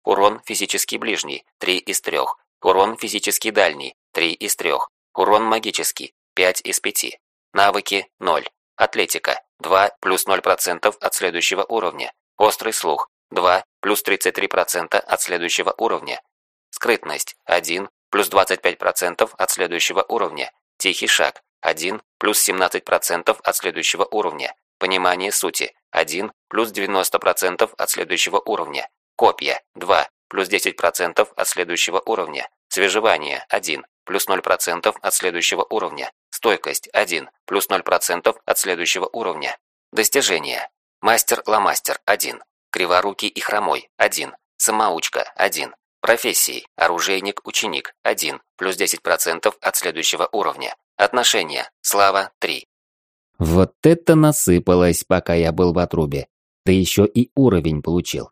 Урон физический ближний – 3 из 3. Урон физический дальний – 3 из 3. Урон магический – 5 из 5. Навыки – 0. Атлетика – 2 плюс 0% от следующего уровня. Острый слух – 2 плюс 33% от следующего уровня. Скрытность – 1 плюс 25% от следующего уровня. Тихий шаг – 1 плюс 17% от следующего уровня. Понимание сути – 1 плюс 90% от следующего уровня. Копья – 2, плюс 10% от следующего уровня. Свежевание – 1, плюс 0% от следующего уровня. Стойкость – 1, плюс 0% от следующего уровня. Достижения. Мастер-ломастер – 1. Криворукий и хромой – 1. Самоучка – 1. Профессии. Оружейник-ученик – 1, плюс 10% от следующего уровня. Отношения. Слава – 3. Вот это насыпалось, пока я был в отрубе. Да еще и уровень получил.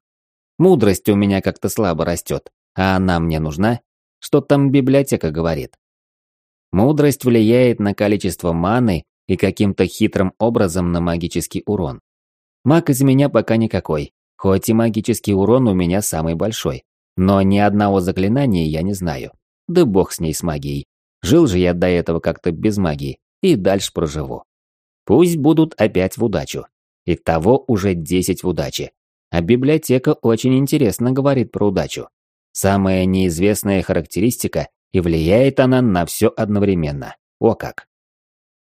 Мудрость у меня как-то слабо растет, а она мне нужна? Что там библиотека говорит? Мудрость влияет на количество маны и каким-то хитрым образом на магический урон. Маг из меня пока никакой, хоть и магический урон у меня самый большой. Но ни одного заклинания я не знаю. Да бог с ней с магией. Жил же я до этого как-то без магии, и дальше проживу. Пусть будут опять в удачу. Итого уже 10 в удаче. А библиотека очень интересно говорит про удачу. Самая неизвестная характеристика, и влияет она на все одновременно. О как.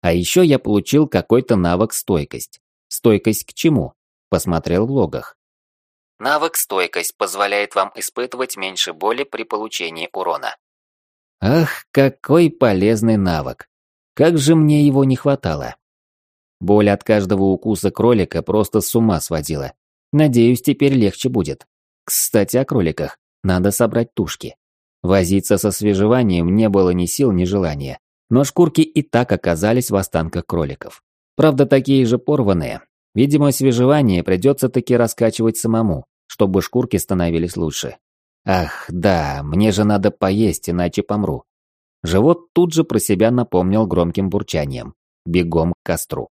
А еще я получил какой-то навык стойкость. Стойкость к чему? Посмотрел в логах. Навык стойкость позволяет вам испытывать меньше боли при получении урона. Ах, какой полезный навык. Как же мне его не хватало. Боль от каждого укуса кролика просто с ума сводила. Надеюсь, теперь легче будет. Кстати, о кроликах. Надо собрать тушки. Возиться со свежеванием не было ни сил, ни желания. Но шкурки и так оказались в останках кроликов. Правда, такие же порванные. Видимо, свежевание придется таки раскачивать самому, чтобы шкурки становились лучше. Ах, да, мне же надо поесть, иначе помру. Живот тут же про себя напомнил громким бурчанием. Бегом к костру.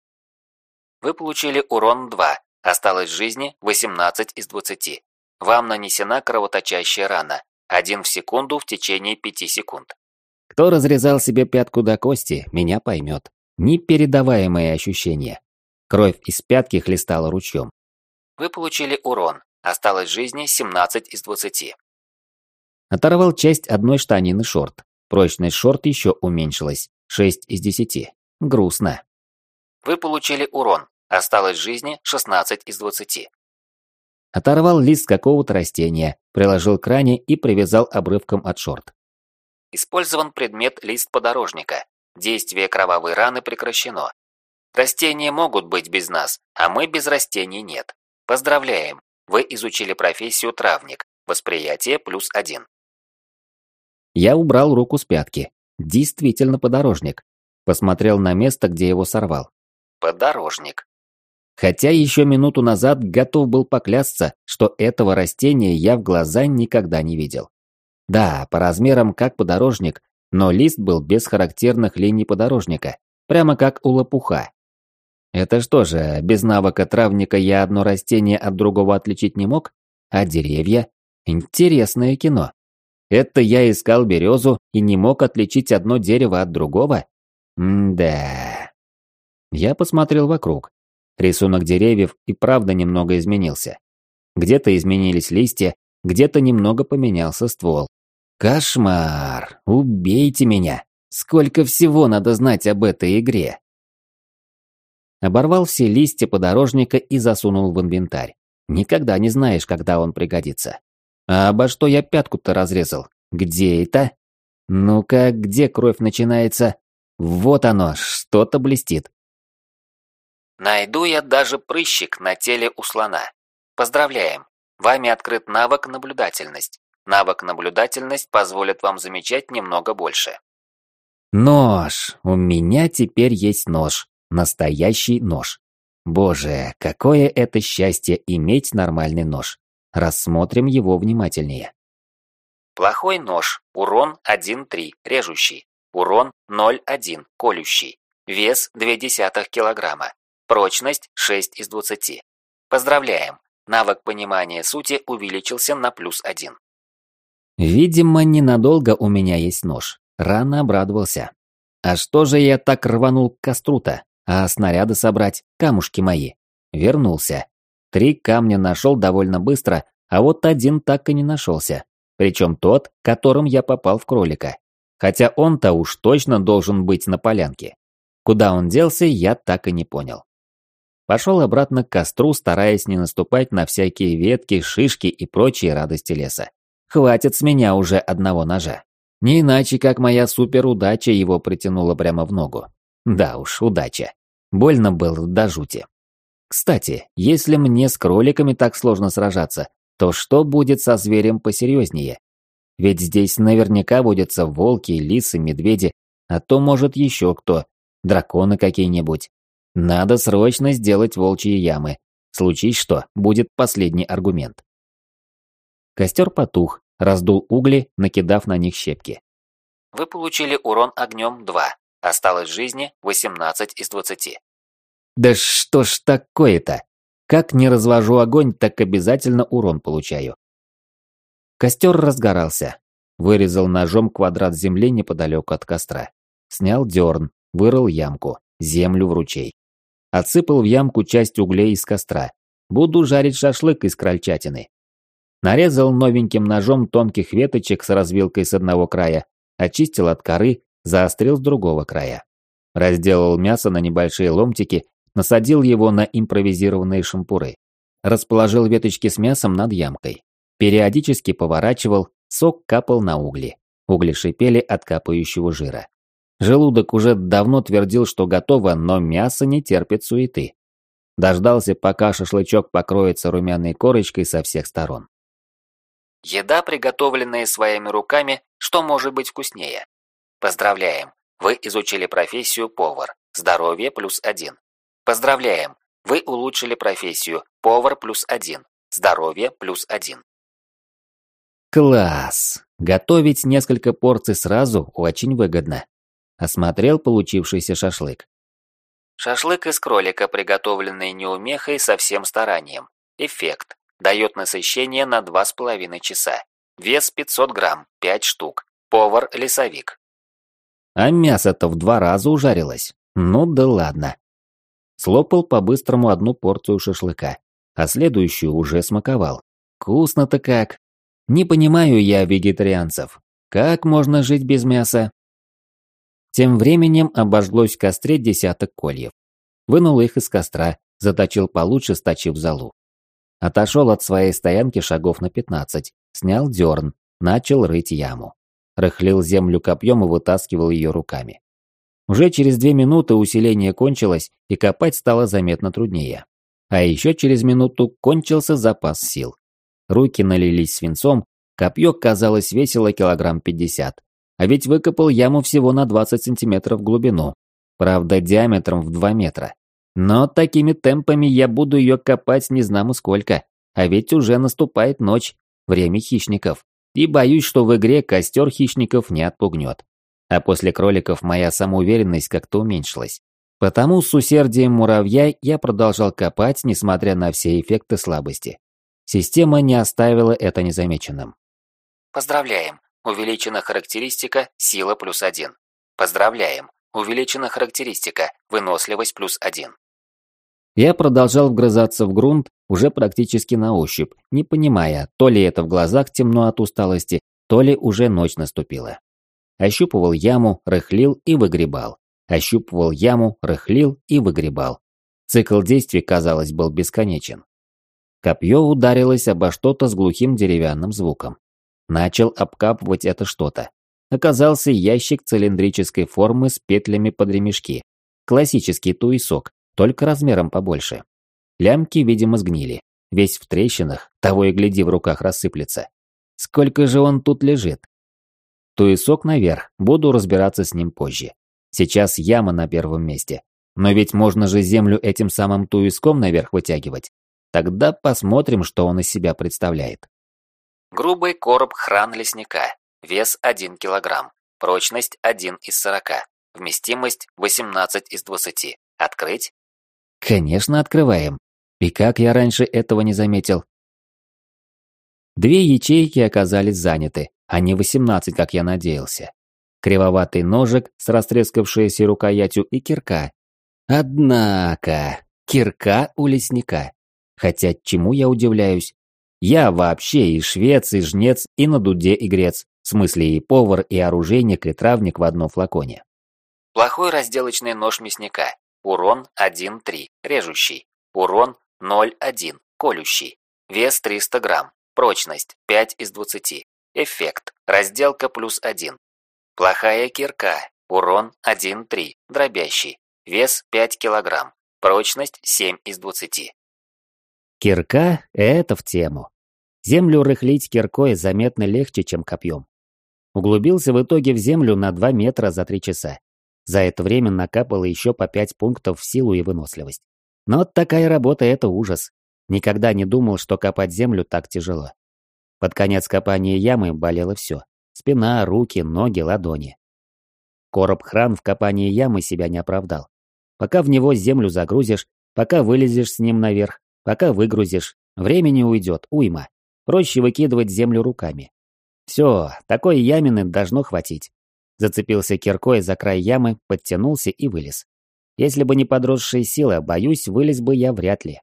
Вы получили урон 2, Осталось жизни 18 из 20. Вам нанесена кровоточащая рана. Один в секунду в течение 5 секунд. Кто разрезал себе пятку до кости, меня поймет. Непередаваемые ощущения. Кровь из пятки хлестала ручьем. Вы получили урон. Осталось жизни 17 из 20. Оторвал часть одной штанины шорт. Прочность шорт еще уменьшилась. 6 из 10. Грустно. Вы получили урон. Осталось жизни 16 из 20. Оторвал лист какого-то растения, приложил к ране и привязал обрывком от шорт. Использован предмет лист подорожника. Действие кровавой раны прекращено. Растения могут быть без нас, а мы без растений нет. Поздравляем, вы изучили профессию травник. Восприятие плюс один. Я убрал руку с пятки. Действительно подорожник. Посмотрел на место, где его сорвал. Подорожник. Хотя еще минуту назад готов был поклясться, что этого растения я в глаза никогда не видел. Да, по размерам как подорожник, но лист был без характерных линий подорожника, прямо как у лопуха. Это что же, без навыка травника я одно растение от другого отличить не мог? А деревья? Интересное кино. Это я искал березу и не мог отличить одно дерево от другого? М-да. Я посмотрел вокруг. Рисунок деревьев и правда немного изменился. Где-то изменились листья, где-то немного поменялся ствол. Кошмар! Убейте меня! Сколько всего надо знать об этой игре! Оборвал все листья подорожника и засунул в инвентарь. Никогда не знаешь, когда он пригодится. А обо что я пятку-то разрезал? Где это? Ну-ка, где кровь начинается? Вот оно, что-то блестит. Найду я даже прыщик на теле у слона. Поздравляем! Вами открыт навык наблюдательность. Навык наблюдательность позволит вам замечать немного больше. Нож! У меня теперь есть нож. Настоящий нож. Боже, какое это счастье иметь нормальный нож. Рассмотрим его внимательнее. Плохой нож. Урон 1,3, режущий. Урон 0,1, колющий. Вес 0,2 килограмма. Прочность 6 из 20. Поздравляем! Навык понимания сути увеличился на плюс 1. Видимо, ненадолго у меня есть нож. Рано обрадовался. А что же я так рванул к костру-то? А снаряды собрать, камушки мои. Вернулся. Три камня нашел довольно быстро, а вот один так и не нашелся. Причем тот, которым я попал в кролика. Хотя он-то уж точно должен быть на полянке. Куда он делся, я так и не понял. Пошел обратно к костру, стараясь не наступать на всякие ветки, шишки и прочие радости леса. Хватит с меня уже одного ножа. Не иначе, как моя суперудача его притянула прямо в ногу. Да уж, удача. Больно было до жути. Кстати, если мне с кроликами так сложно сражаться, то что будет со зверем посерьезнее? Ведь здесь наверняка водятся волки, лисы, медведи, а то, может, еще кто, драконы какие-нибудь. Надо срочно сделать волчьи ямы. Случись что, будет последний аргумент. Костер потух, раздул угли, накидав на них щепки. Вы получили урон огнем 2. Осталось жизни 18 из 20. Да что ж такое-то? Как не развожу огонь, так обязательно урон получаю. Костер разгорался. Вырезал ножом квадрат земли неподалеку от костра. Снял дерн, вырыл ямку, землю в ручей. Отсыпал в ямку часть углей из костра. Буду жарить шашлык из крольчатины. Нарезал новеньким ножом тонких веточек с развилкой с одного края, очистил от коры, заострил с другого края. Разделал мясо на небольшие ломтики, насадил его на импровизированные шампуры. Расположил веточки с мясом над ямкой. Периодически поворачивал, сок капал на угли. Угли шипели от капающего жира. Желудок уже давно твердил, что готово, но мясо не терпит суеты. Дождался, пока шашлычок покроется румяной корочкой со всех сторон. Еда, приготовленная своими руками, что может быть вкуснее? Поздравляем, вы изучили профессию повар. Здоровье плюс один. Поздравляем, вы улучшили профессию повар плюс один. Здоровье плюс один. Класс! Готовить несколько порций сразу очень выгодно. Осмотрел получившийся шашлык. Шашлык из кролика, приготовленный неумехой со всем старанием. Эффект. Дает насыщение на 2,5 часа. Вес 500 грамм, 5 штук. Повар-лесовик. А мясо-то в два раза ужарилось. Ну да ладно. Слопал по-быстрому одну порцию шашлыка, а следующую уже смаковал. Вкусно-то как. Не понимаю я вегетарианцев. Как можно жить без мяса? Тем временем обожглось в костре десяток кольев. Вынул их из костра, заточил получше, сточив залу. Отошел от своей стоянки шагов на пятнадцать, снял дерн, начал рыть яму. Рыхлил землю копьем и вытаскивал ее руками. Уже через две минуты усиление кончилось, и копать стало заметно труднее. А еще через минуту кончился запас сил. Руки налились свинцом, копье, казалось, весило килограмм пятьдесят. А ведь выкопал яму всего на 20 сантиметров в глубину. Правда, диаметром в 2 метра. Но такими темпами я буду ее копать не знамо сколько. А ведь уже наступает ночь, время хищников. И боюсь, что в игре костер хищников не отпугнет. А после кроликов моя самоуверенность как-то уменьшилась. Потому с усердием муравья я продолжал копать, несмотря на все эффекты слабости. Система не оставила это незамеченным. Поздравляем! Увеличена характеристика «Сила плюс один». Поздравляем! Увеличена характеристика «Выносливость плюс один». Я продолжал вгрызаться в грунт уже практически на ощупь, не понимая, то ли это в глазах темно от усталости, то ли уже ночь наступила. Ощупывал яму, рыхлил и выгребал. Ощупывал яму, рыхлил и выгребал. Цикл действий, казалось, был бесконечен. Копье ударилось обо что-то с глухим деревянным звуком. Начал обкапывать это что-то. Оказался ящик цилиндрической формы с петлями под ремешки. Классический туесок, только размером побольше. Лямки, видимо, сгнили. Весь в трещинах, того и гляди в руках рассыплется. Сколько же он тут лежит? Туесок наверх, буду разбираться с ним позже. Сейчас яма на первом месте. Но ведь можно же землю этим самым туеском наверх вытягивать. Тогда посмотрим, что он из себя представляет. Грубый короб хран лесника. Вес 1 кг. Прочность 1 из 40. Вместимость 18 из 20. Открыть? Конечно, открываем. И как я раньше этого не заметил? Две ячейки оказались заняты, а не 18, как я надеялся. Кривоватый ножик с растрескавшейся рукоятью и кирка. Однако, кирка у лесника. Хотя чему я удивляюсь? Я вообще и швец, и жнец, и на дуде игрец. В смысле и повар, и оружейник, и травник в одном флаконе. Плохой разделочный нож мясника. Урон 1-3, режущий. Урон 0-1, колющий. Вес 300 грамм. Прочность 5 из 20. Эффект. Разделка плюс 1. Плохая кирка. Урон 1-3, дробящий. Вес 5 килограмм. Прочность 7 из 20. Кирка – это в тему. Землю рыхлить киркой заметно легче, чем копьем. Углубился в итоге в землю на 2 метра за 3 часа. За это время накапало еще по пять пунктов в силу и выносливость. Но такая работа – это ужас. Никогда не думал, что копать землю так тяжело. Под конец копания ямы болело все. Спина, руки, ноги, ладони. Короб-хран в копании ямы себя не оправдал. Пока в него землю загрузишь, пока вылезешь с ним наверх, пока выгрузишь, времени уйдет, уйма. Проще выкидывать землю руками. Все, такой ямины должно хватить. Зацепился киркой за край ямы, подтянулся и вылез. Если бы не подросшие силы, боюсь, вылез бы я вряд ли.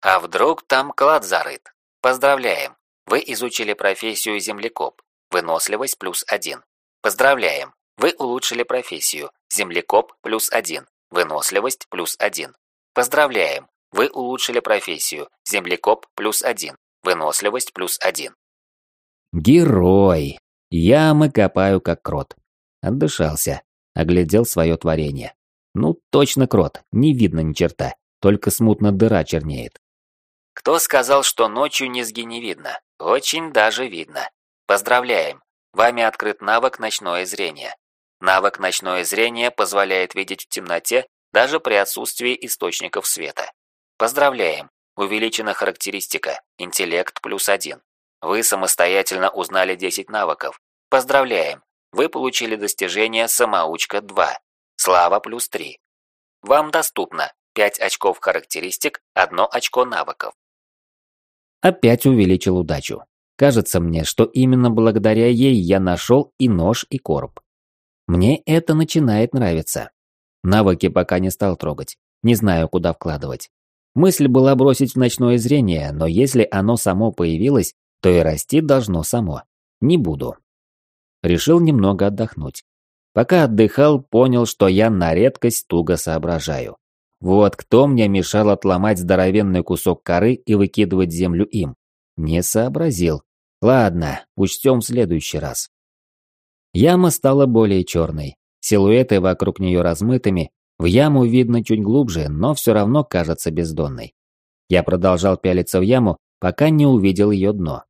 А вдруг там клад зарыт? Поздравляем! Вы изучили профессию землекоп. Выносливость плюс один. Поздравляем! Вы улучшили профессию. Землекоп плюс один. Выносливость плюс один. Поздравляем! Вы улучшили профессию. Землекоп плюс один. Выносливость плюс один. Герой! Ямы копаю как крот. Отдышался, оглядел свое творение. Ну, точно крот, не видно ни черта, только смутно дыра чернеет. Кто сказал, что ночью низги не видно? Очень даже видно. Поздравляем! Вами открыт навык «Ночное зрение». Навык «Ночное зрение» позволяет видеть в темноте даже при отсутствии источников света. Поздравляем! Увеличена характеристика «Интеллект плюс один». Вы самостоятельно узнали 10 навыков. Поздравляем! Вы получили достижение «Самоучка-2». Слава плюс 3. Вам доступно 5 очков характеристик, 1 очко навыков. Опять увеличил удачу. Кажется мне, что именно благодаря ей я нашел и нож, и короб. Мне это начинает нравиться. Навыки пока не стал трогать. Не знаю, куда вкладывать. Мысль была бросить в ночное зрение, но если оно само появилось, то и расти должно само. Не буду. Решил немного отдохнуть. Пока отдыхал, понял, что я на редкость туго соображаю. Вот кто мне мешал отломать здоровенный кусок коры и выкидывать землю им? Не сообразил. Ладно, учтем в следующий раз. Яма стала более черной. Силуэты вокруг нее размытыми. В яму видно чуть глубже, но все равно кажется бездонной. Я продолжал пялиться в яму, пока не увидел ее дно.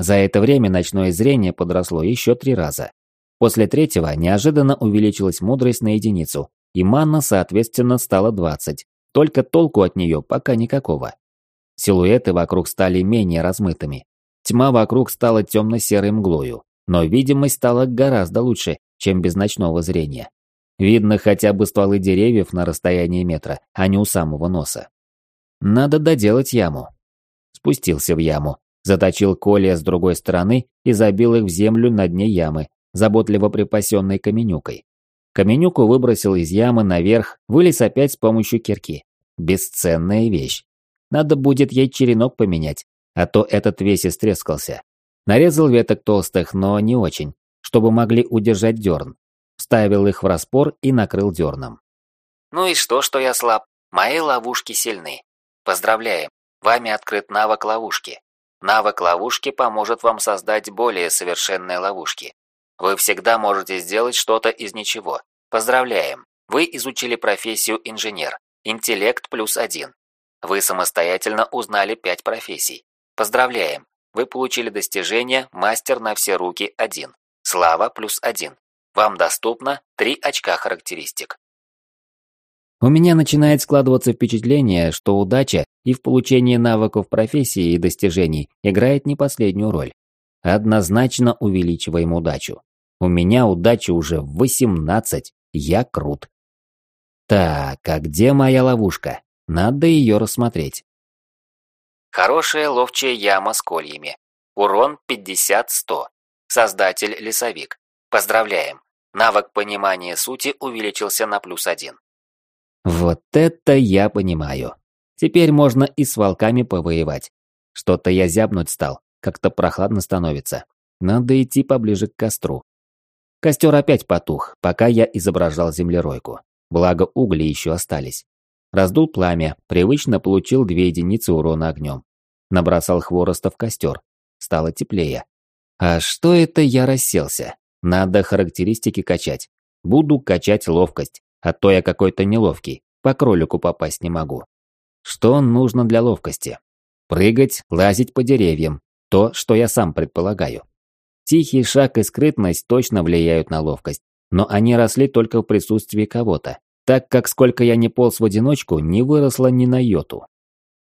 За это время ночное зрение подросло еще три раза. После третьего неожиданно увеличилась мудрость на единицу, и манна, соответственно, стала 20. Только толку от нее пока никакого. Силуэты вокруг стали менее размытыми. Тьма вокруг стала темно-серой мглою, но видимость стала гораздо лучше, чем без ночного зрения. Видно хотя бы стволы деревьев на расстоянии метра, а не у самого носа. Надо доделать яму. Спустился в яму, заточил колия с другой стороны и забил их в землю на дне ямы, заботливо припасенной каменюкой. Каменюку выбросил из ямы наверх, вылез опять с помощью кирки. Бесценная вещь. Надо будет ей черенок поменять, а то этот весь истрескался. Нарезал веток толстых, но не очень, чтобы могли удержать дерн. Вставил их в распор и накрыл дерном. Ну и что, что я слаб? Мои ловушки сильны. Поздравляем, вами открыт навык ловушки. Навык ловушки поможет вам создать более совершенные ловушки. Вы всегда можете сделать что-то из ничего. Поздравляем! Вы изучили профессию инженер. Интеллект плюс один. Вы самостоятельно узнали пять профессий. Поздравляем! Вы получили достижение «Мастер на все руки 1». Слава плюс 1. Вам доступно 3 очка характеристик. У меня начинает складываться впечатление, что удача и в получении навыков профессии и достижений играет не последнюю роль. Однозначно увеличиваем удачу. У меня удача уже в 18, я крут. Так, а где моя ловушка? Надо ее рассмотреть. Хорошая ловчая яма с кольями. Урон 50-100. Создатель лесовик. Поздравляем. Навык понимания сути увеличился на плюс один. Вот это я понимаю. Теперь можно и с волками повоевать. Что-то я зябнуть стал, как-то прохладно становится. Надо идти поближе к костру. Костер опять потух, пока я изображал землеройку. Благо угли еще остались. Раздул пламя, привычно получил две единицы урона огнем. Набросал хвороста в костер. Стало теплее. А что это я расселся? Надо характеристики качать. Буду качать ловкость, а то я какой-то неловкий, по кролику попасть не могу. Что нужно для ловкости? Прыгать, лазить по деревьям. То, что я сам предполагаю. Тихий шаг и скрытность точно влияют на ловкость, но они росли только в присутствии кого-то, так как сколько я не полз в одиночку, не выросло ни на йоту.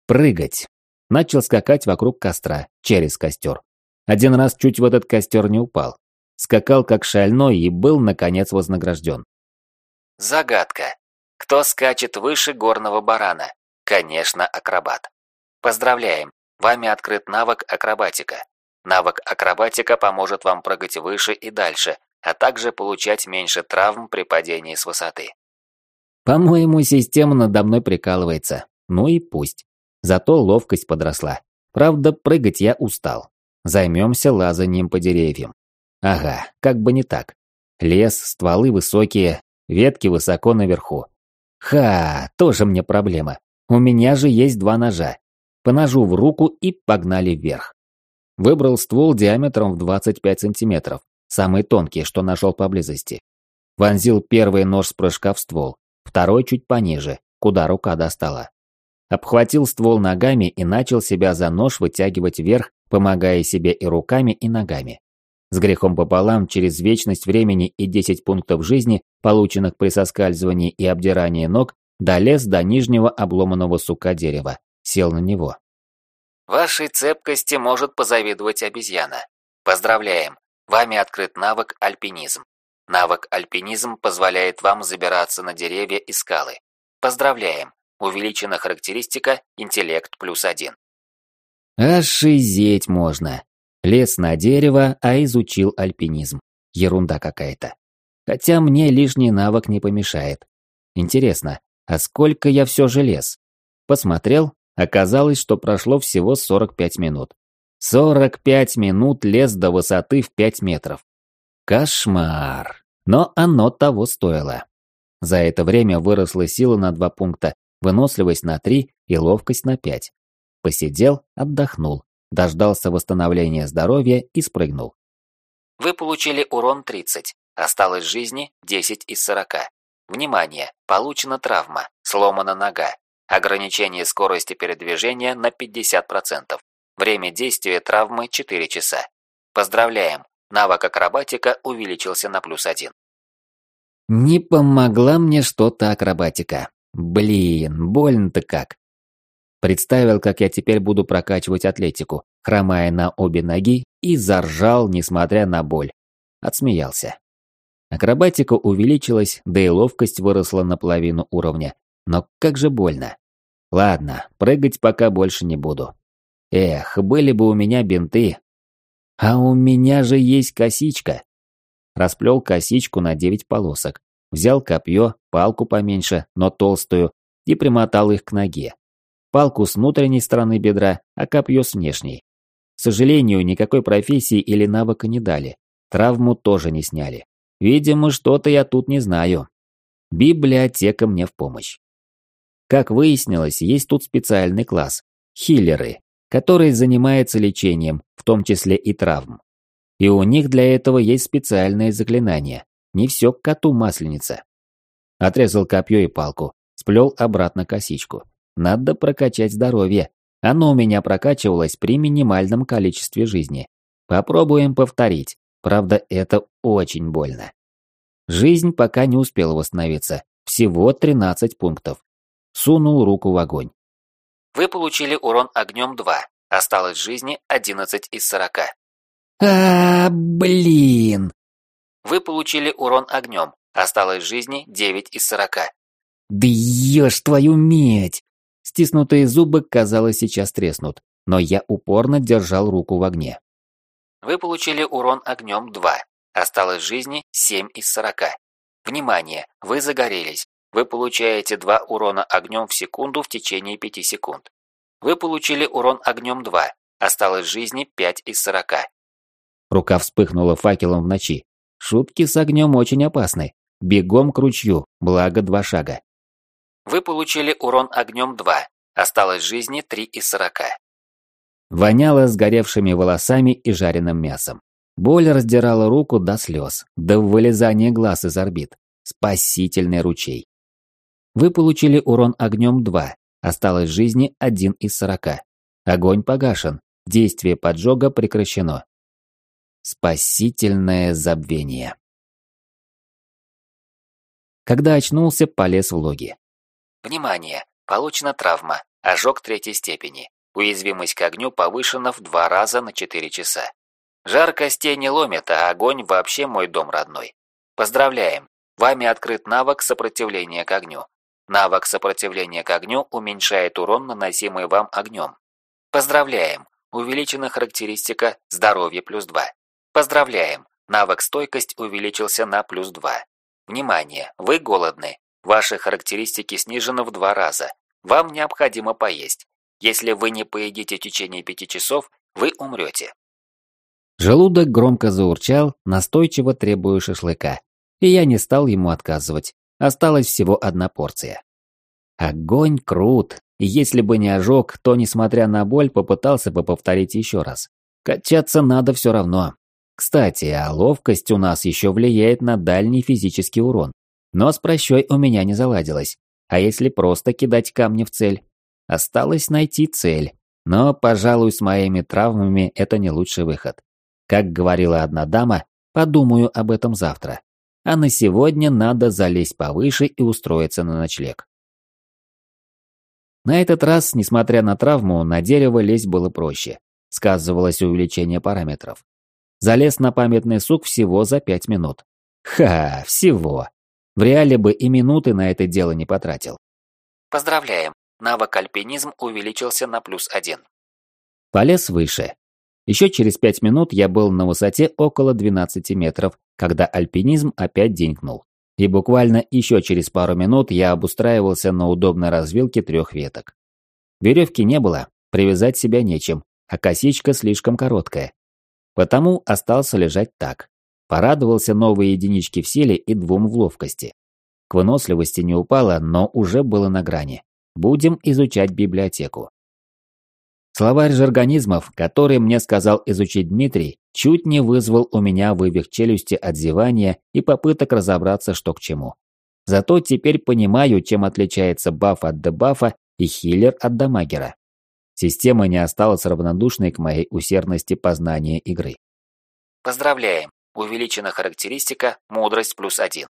Прыгать. Начал скакать вокруг костра, через костер. Один раз чуть в этот костер не упал. Скакал как шальной и был, наконец, вознагражден. Загадка. Кто скачет выше горного барана? Конечно, акробат. Поздравляем, вами открыт навык акробатика. Навык акробатика поможет вам прыгать выше и дальше, а также получать меньше травм при падении с высоты. По-моему, система надо мной прикалывается. Ну и пусть. Зато ловкость подросла. Правда, прыгать я устал. Займемся лазанием по деревьям. Ага, как бы не так. Лес, стволы высокие, ветки высоко наверху. Ха, тоже мне проблема. У меня же есть два ножа. По ножу в руку и погнали вверх. Выбрал ствол диаметром в 25 сантиметров, самый тонкий, что нашел поблизости. Вонзил первый нож с прыжка в ствол, второй чуть пониже, куда рука достала. Обхватил ствол ногами и начал себя за нож вытягивать вверх, помогая себе и руками, и ногами. С грехом пополам, через вечность времени и 10 пунктов жизни, полученных при соскальзывании и обдирании ног, долез до нижнего обломанного сука дерева, сел на него. Вашей цепкости может позавидовать обезьяна. Поздравляем, вами открыт навык альпинизм. Навык альпинизм позволяет вам забираться на деревья и скалы. Поздравляем, увеличена характеристика интеллект плюс один. Ошизеть можно. Лес на дерево, а изучил альпинизм. Ерунда какая-то. Хотя мне лишний навык не помешает. Интересно, а сколько я все же лез? Посмотрел, оказалось, что прошло всего 45 минут. 45 минут лез до высоты в 5 метров. Кошмар. Но оно того стоило. За это время выросла сила на 2 пункта, выносливость на 3 и ловкость на 5. Посидел, отдохнул, дождался восстановления здоровья и спрыгнул. Вы получили урон 30. Осталось жизни 10 из 40. Внимание! Получена травма. Сломана нога. Ограничение скорости передвижения на 50%. Время действия травмы 4 часа. Поздравляем! Навык акробатика увеличился на плюс 1. Не помогла мне что-то акробатика. Блин, больно-то как. Представил, как я теперь буду прокачивать атлетику, хромая на обе ноги, и заржал, несмотря на боль. Отсмеялся. Акробатика увеличилась, да и ловкость выросла на половину уровня. Но как же больно. Ладно, прыгать пока больше не буду. Эх, были бы у меня бинты. А у меня же есть косичка. Расплел косичку на девять полосок. Взял копье, палку поменьше, но толстую, и примотал их к ноге. Палку с внутренней стороны бедра, а копье с внешней. К сожалению, никакой профессии или навыка не дали. Травму тоже не сняли. Видимо, что-то я тут не знаю. Библиотека мне в помощь. Как выяснилось, есть тут специальный класс – хиллеры, который занимается лечением, в том числе и травм. И у них для этого есть специальные заклинания. Не все к коту масленица. Отрезал копье и палку, сплел обратно косичку. Надо прокачать здоровье. Оно у меня прокачивалось при минимальном количестве жизни. Попробуем повторить. Правда, это очень больно. Жизнь пока не успела восстановиться. Всего 13 пунктов. Сунул руку в огонь. Вы получили урон огнем 2. Осталось жизни 11 из 40. А, блин. Вы получили урон огнем. Осталось жизни 9 из 40. Да ешь твою медь! Стиснутые зубы, казалось, сейчас треснут, но я упорно держал руку в огне. Вы получили урон огнем 2. Осталось жизни 7 из 40. Внимание, вы загорелись. Вы получаете 2 урона огнем в секунду в течение 5 секунд. Вы получили урон огнем 2. Осталось жизни 5 из 40. Рука вспыхнула факелом в ночи. Шутки с огнем очень опасны. Бегом к ручью, благо два шага. Вы получили урон огнем 2. Осталось жизни 3 из 40. Воняло сгоревшими волосами и жареным мясом. Боль раздирала руку до слез, до вылезания глаз из орбит. Спасительный ручей. Вы получили урон огнем 2. Осталось жизни 1 из 40. Огонь погашен. Действие поджога прекращено. Спасительное забвение. Когда очнулся, полез в логи. Внимание! Получена травма. Ожог третьей степени. Уязвимость к огню повышена в два раза на 4 часа. Жар костей не ломит, а огонь вообще мой дом родной. Поздравляем! Вами открыт навык сопротивления к огню. Навык сопротивления к огню уменьшает урон, наносимый вам огнем. Поздравляем! Увеличена характеристика здоровье плюс 2. Поздравляем! Навык стойкость увеличился на плюс 2. Внимание! Вы голодны. Ваши характеристики снижены в два раза. Вам необходимо поесть. Если вы не поедите в течение пяти часов, вы умрете. Желудок громко заурчал, настойчиво требуя шашлыка. И я не стал ему отказывать. Осталась всего одна порция. Огонь крут. И если бы не ожог, то, несмотря на боль, попытался бы повторить еще раз. Качаться надо все равно. Кстати, а ловкость у нас еще влияет на дальний физический урон. Но с прощой у меня не заладилось. А если просто кидать камни в цель? Осталось найти цель. Но, пожалуй, с моими травмами это не лучший выход. Как говорила одна дама, подумаю об этом завтра. А на сегодня надо залезть повыше и устроиться на ночлег. На этот раз, несмотря на травму, на дерево лезть было проще. Сказывалось увеличение параметров. Залез на памятный сук всего за пять минут. Ха, всего. В реале бы и минуты на это дело не потратил. Поздравляем, навык альпинизм увеличился на плюс один. Полез выше. Еще через пять минут я был на высоте около 12 метров когда альпинизм опять денькнул. И буквально еще через пару минут я обустраивался на удобной развилке трех веток. Веревки не было, привязать себя нечем, а косичка слишком короткая. Потому остался лежать так. Порадовался новой единичке в силе и двум в ловкости. К выносливости не упало, но уже было на грани. Будем изучать библиотеку. Словарь же организмов, который мне сказал изучить Дмитрий, чуть не вызвал у меня вывих челюсти от зевания и попыток разобраться, что к чему. Зато теперь понимаю, чем отличается баф от дебафа и хиллер от дамагера. Система не осталась равнодушной к моей усердности познания игры. Поздравляем! Увеличена характеристика «Мудрость плюс один».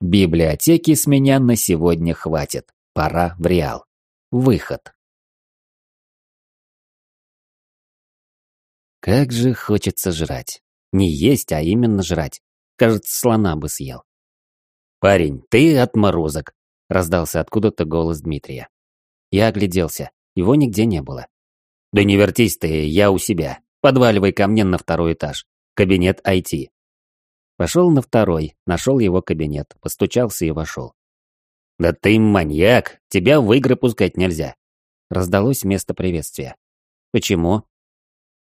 Библиотеки с меня на сегодня хватит. Пора в Реал. Выход. Как же хочется жрать. Не есть, а именно жрать. Кажется, слона бы съел. «Парень, ты отморозок!» – раздался откуда-то голос Дмитрия. Я огляделся. Его нигде не было. «Да не вертись ты, я у себя. Подваливай ко мне на второй этаж. Кабинет IT». Пошел на второй, нашел его кабинет, постучался и вошел. «Да ты маньяк! Тебя в игры пускать нельзя!» Раздалось вместо приветствия. «Почему?»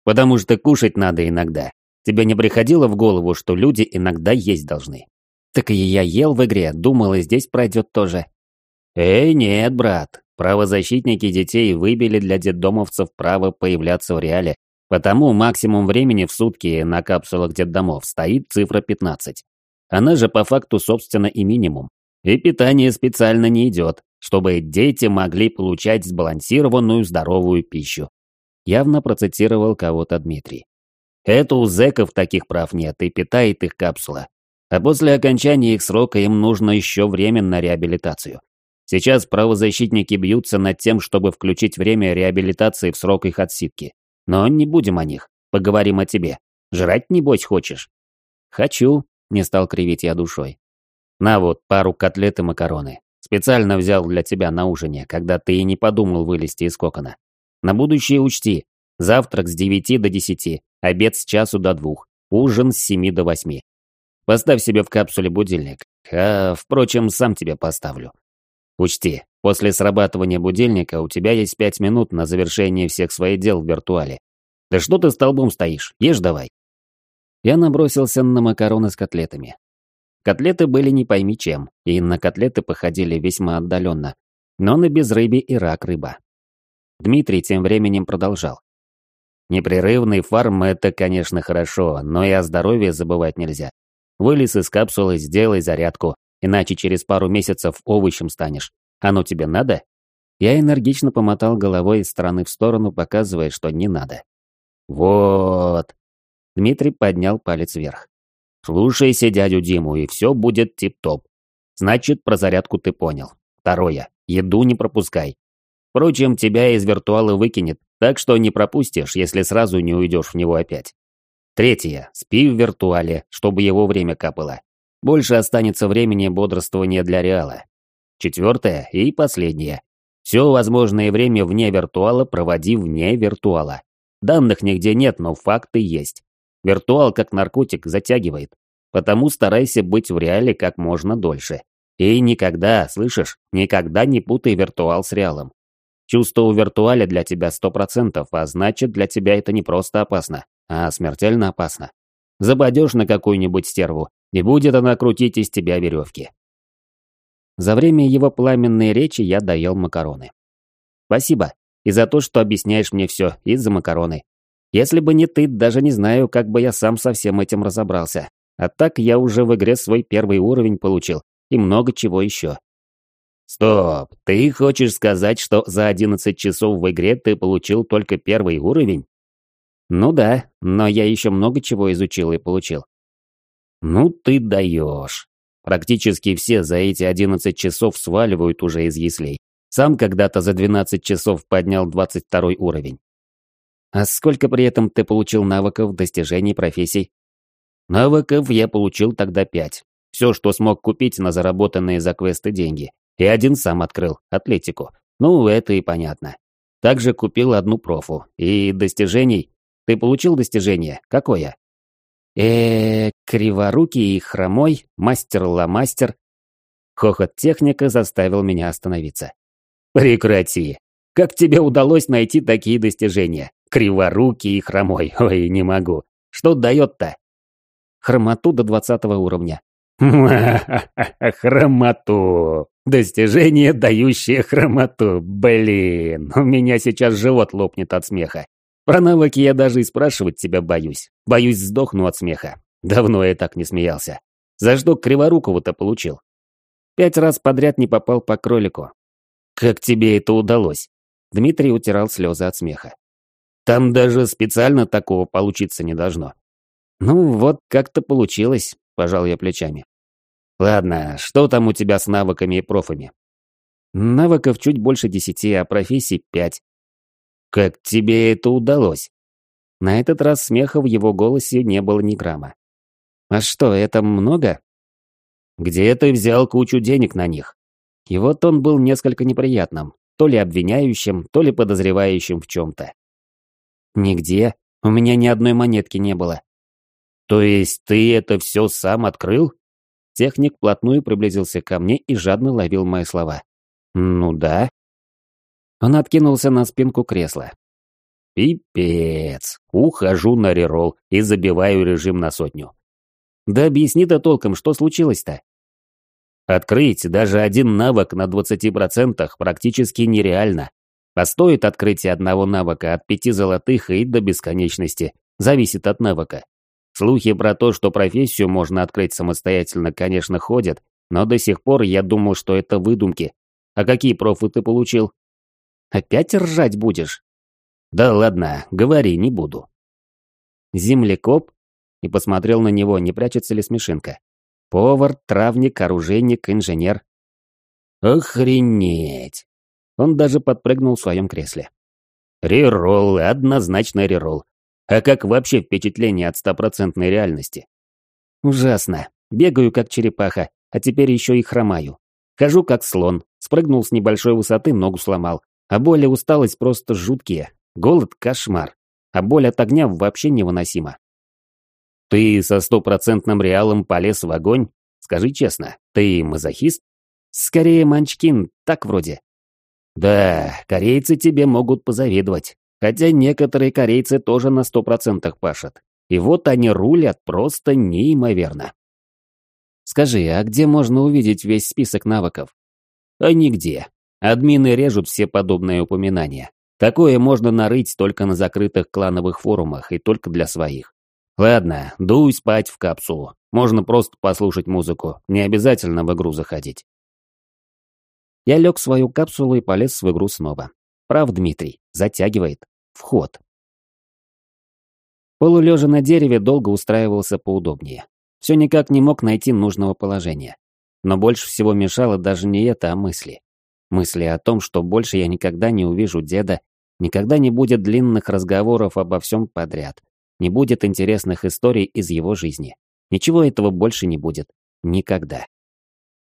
«Потому что кушать надо иногда. Тебе не приходило в голову, что люди иногда есть должны?» «Так и я ел в игре, думал, и здесь пройдет тоже». «Эй, нет, брат, Правозащитники детей выбили для детдомовцев право появляться в реале, потому максимум времени в сутки на капсулах детдомов стоит цифра 15. Она же по факту собственно и минимум. И питание специально не идет, чтобы дети могли получать сбалансированную здоровую пищу. Явно процитировал кого-то Дмитрий. Это у зэков таких прав нет и питает их капсула. А после окончания их срока им нужно еще время на реабилитацию. Сейчас правозащитники бьются над тем, чтобы включить время реабилитации в срок их отсидки. Но не будем о них. Поговорим о тебе. Жрать, небось, хочешь? Хочу, не стал кривить я душой. На вот, пару котлет и макароны. Специально взял для тебя на ужине, когда ты и не подумал вылезти из кокона. На будущее учти. Завтрак с девяти до десяти, обед с часу до двух, ужин с семи до восьми. Поставь себе в капсуле будильник. А, впрочем, сам тебе поставлю. Учти, после срабатывания будильника у тебя есть пять минут на завершение всех своих дел в виртуале. Да что ты столбом стоишь? Ешь давай. Я набросился на макароны с котлетами. Котлеты были не пойми чем, и на котлеты походили весьма отдаленно, но на безрыбе и рак рыба. Дмитрий тем временем продолжал. Непрерывный фарм – это, конечно, хорошо, но и о здоровье забывать нельзя. Вылез из капсулы, сделай зарядку, иначе через пару месяцев овощем станешь. Оно тебе надо?» Я энергично помотал головой из стороны в сторону, показывая, что не надо. «Вот!» Дмитрий поднял палец вверх. «Слушайся дядю Диму, и все будет тип-топ. Значит, про зарядку ты понял. Второе. Еду не пропускай. Впрочем, тебя из виртуала выкинет, так что не пропустишь, если сразу не уйдешь в него опять. Третье. Спи в виртуале, чтобы его время капало. Больше останется времени бодрствования для Реала. Четвертое и последнее. Все возможное время вне виртуала проводи вне виртуала. Данных нигде нет, но факты есть. Виртуал как наркотик затягивает. Потому старайся быть в реале как можно дольше. И никогда, слышишь, никогда не путай виртуал с реалом. Чувство у виртуаля для тебя сто процентов, а значит для тебя это не просто опасно, а смертельно опасно. Забодешь на какую-нибудь стерву, и будет она крутить из тебя веревки. За время его пламенной речи я доел макароны. Спасибо. И за то, что объясняешь мне все, и за макароны. Если бы не ты, даже не знаю, как бы я сам со всем этим разобрался. А так я уже в игре свой первый уровень получил. И много чего еще. Стоп, ты хочешь сказать, что за 11 часов в игре ты получил только первый уровень? Ну да, но я еще много чего изучил и получил. Ну ты даешь. Практически все за эти 11 часов сваливают уже из яслей. Сам когда-то за 12 часов поднял 22 уровень. А сколько при этом ты получил навыков, достижений, профессий? Навыков я получил тогда 5. Все, что смог купить на заработанные за квесты деньги. И один сам открыл, атлетику. Ну, это и понятно. Также купил одну профу. И достижений... Ты получил достижение? Какое? э, криворукий и хромой, мастер-ла-мастер. Хохот техника заставил меня остановиться. Прекрати. Как тебе удалось найти такие достижения? Криворукий и хромой. [LAUGHS] Ой, не могу. Что дает-то? Хромоту до двадцатого уровня. [LAUGHS] Хромоту. Достижение, дающее хромоту. Блин, у меня сейчас живот лопнет от смеха. Про навыки я даже и спрашивать тебя боюсь. Боюсь, сдохну от смеха. Давно я так не смеялся. За что Криворукову-то получил? Пять раз подряд не попал по кролику. Как тебе это удалось? Дмитрий утирал слезы от смеха. Там даже специально такого получиться не должно. Ну вот, как-то получилось, пожал я плечами. Ладно, что там у тебя с навыками и профами? Навыков чуть больше десяти, а профессий пять. Как тебе это удалось? На этот раз смеха в его голосе не было ни грамма. А что, это много? Где ты взял кучу денег на них? И вот он был несколько неприятным, то ли обвиняющим, то ли подозревающим в чем-то. Нигде. У меня ни одной монетки не было. То есть ты это все сам открыл? Техник плотную приблизился ко мне и жадно ловил мои слова. Ну да. Он откинулся на спинку кресла. Пипец. Ухожу на реролл и забиваю режим на сотню. Да объясни-то толком, что случилось-то? Открыть даже один навык на 20% практически нереально. А стоит открытие одного навыка от пяти золотых и до бесконечности. Зависит от навыка. Слухи про то, что профессию можно открыть самостоятельно, конечно, ходят, но до сих пор я думал, что это выдумки. А какие профы ты получил? Опять ржать будешь? Да ладно, говори, не буду. Землекоп? И посмотрел на него, не прячется ли смешинка. Повар, травник, оружейник, инженер. Охренеть! Он даже подпрыгнул в своем кресле. Реролл, однозначно реролл. А как вообще впечатление от стопроцентной реальности? Ужасно. Бегаю как черепаха, а теперь еще и хромаю. Хожу как слон, спрыгнул с небольшой высоты, ногу сломал. А боль и усталость просто жуткие. Голод – кошмар. А боль от огня вообще невыносима. Ты со стопроцентным реалом полез в огонь? Скажи честно, ты мазохист? Скорее манчкин, так вроде. Да, корейцы тебе могут позавидовать. Хотя некоторые корейцы тоже на сто процентах пашут. И вот они рулят просто неимоверно. Скажи, а где можно увидеть весь список навыков? А нигде. Админы режут все подобные упоминания. Такое можно нарыть только на закрытых клановых форумах и только для своих. Ладно, дуй спать в капсулу. Можно просто послушать музыку, не обязательно в игру заходить. Я лег в свою капсулу и полез в игру снова. Прав Дмитрий, затягивает. Вход. Полулежа на дереве долго устраивался поудобнее. Все никак не мог найти нужного положения. Но больше всего мешало даже не это, а мысли. Мысли о том, что больше я никогда не увижу деда, никогда не будет длинных разговоров обо всем подряд, не будет интересных историй из его жизни. Ничего этого больше не будет. Никогда.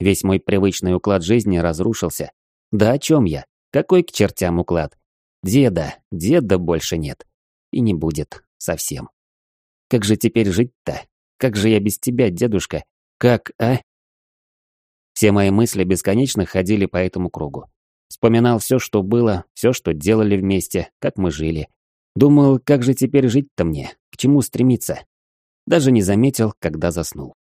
Весь мой привычный уклад жизни разрушился. Да о чем я? Какой к чертям уклад? Деда, деда больше нет. И не будет. Совсем. Как же теперь жить-то? Как же я без тебя, дедушка? Как, а? Все мои мысли бесконечно ходили по этому кругу. Вспоминал все, что было, все, что делали вместе, как мы жили. Думал, как же теперь жить-то мне, к чему стремиться. Даже не заметил, когда заснул.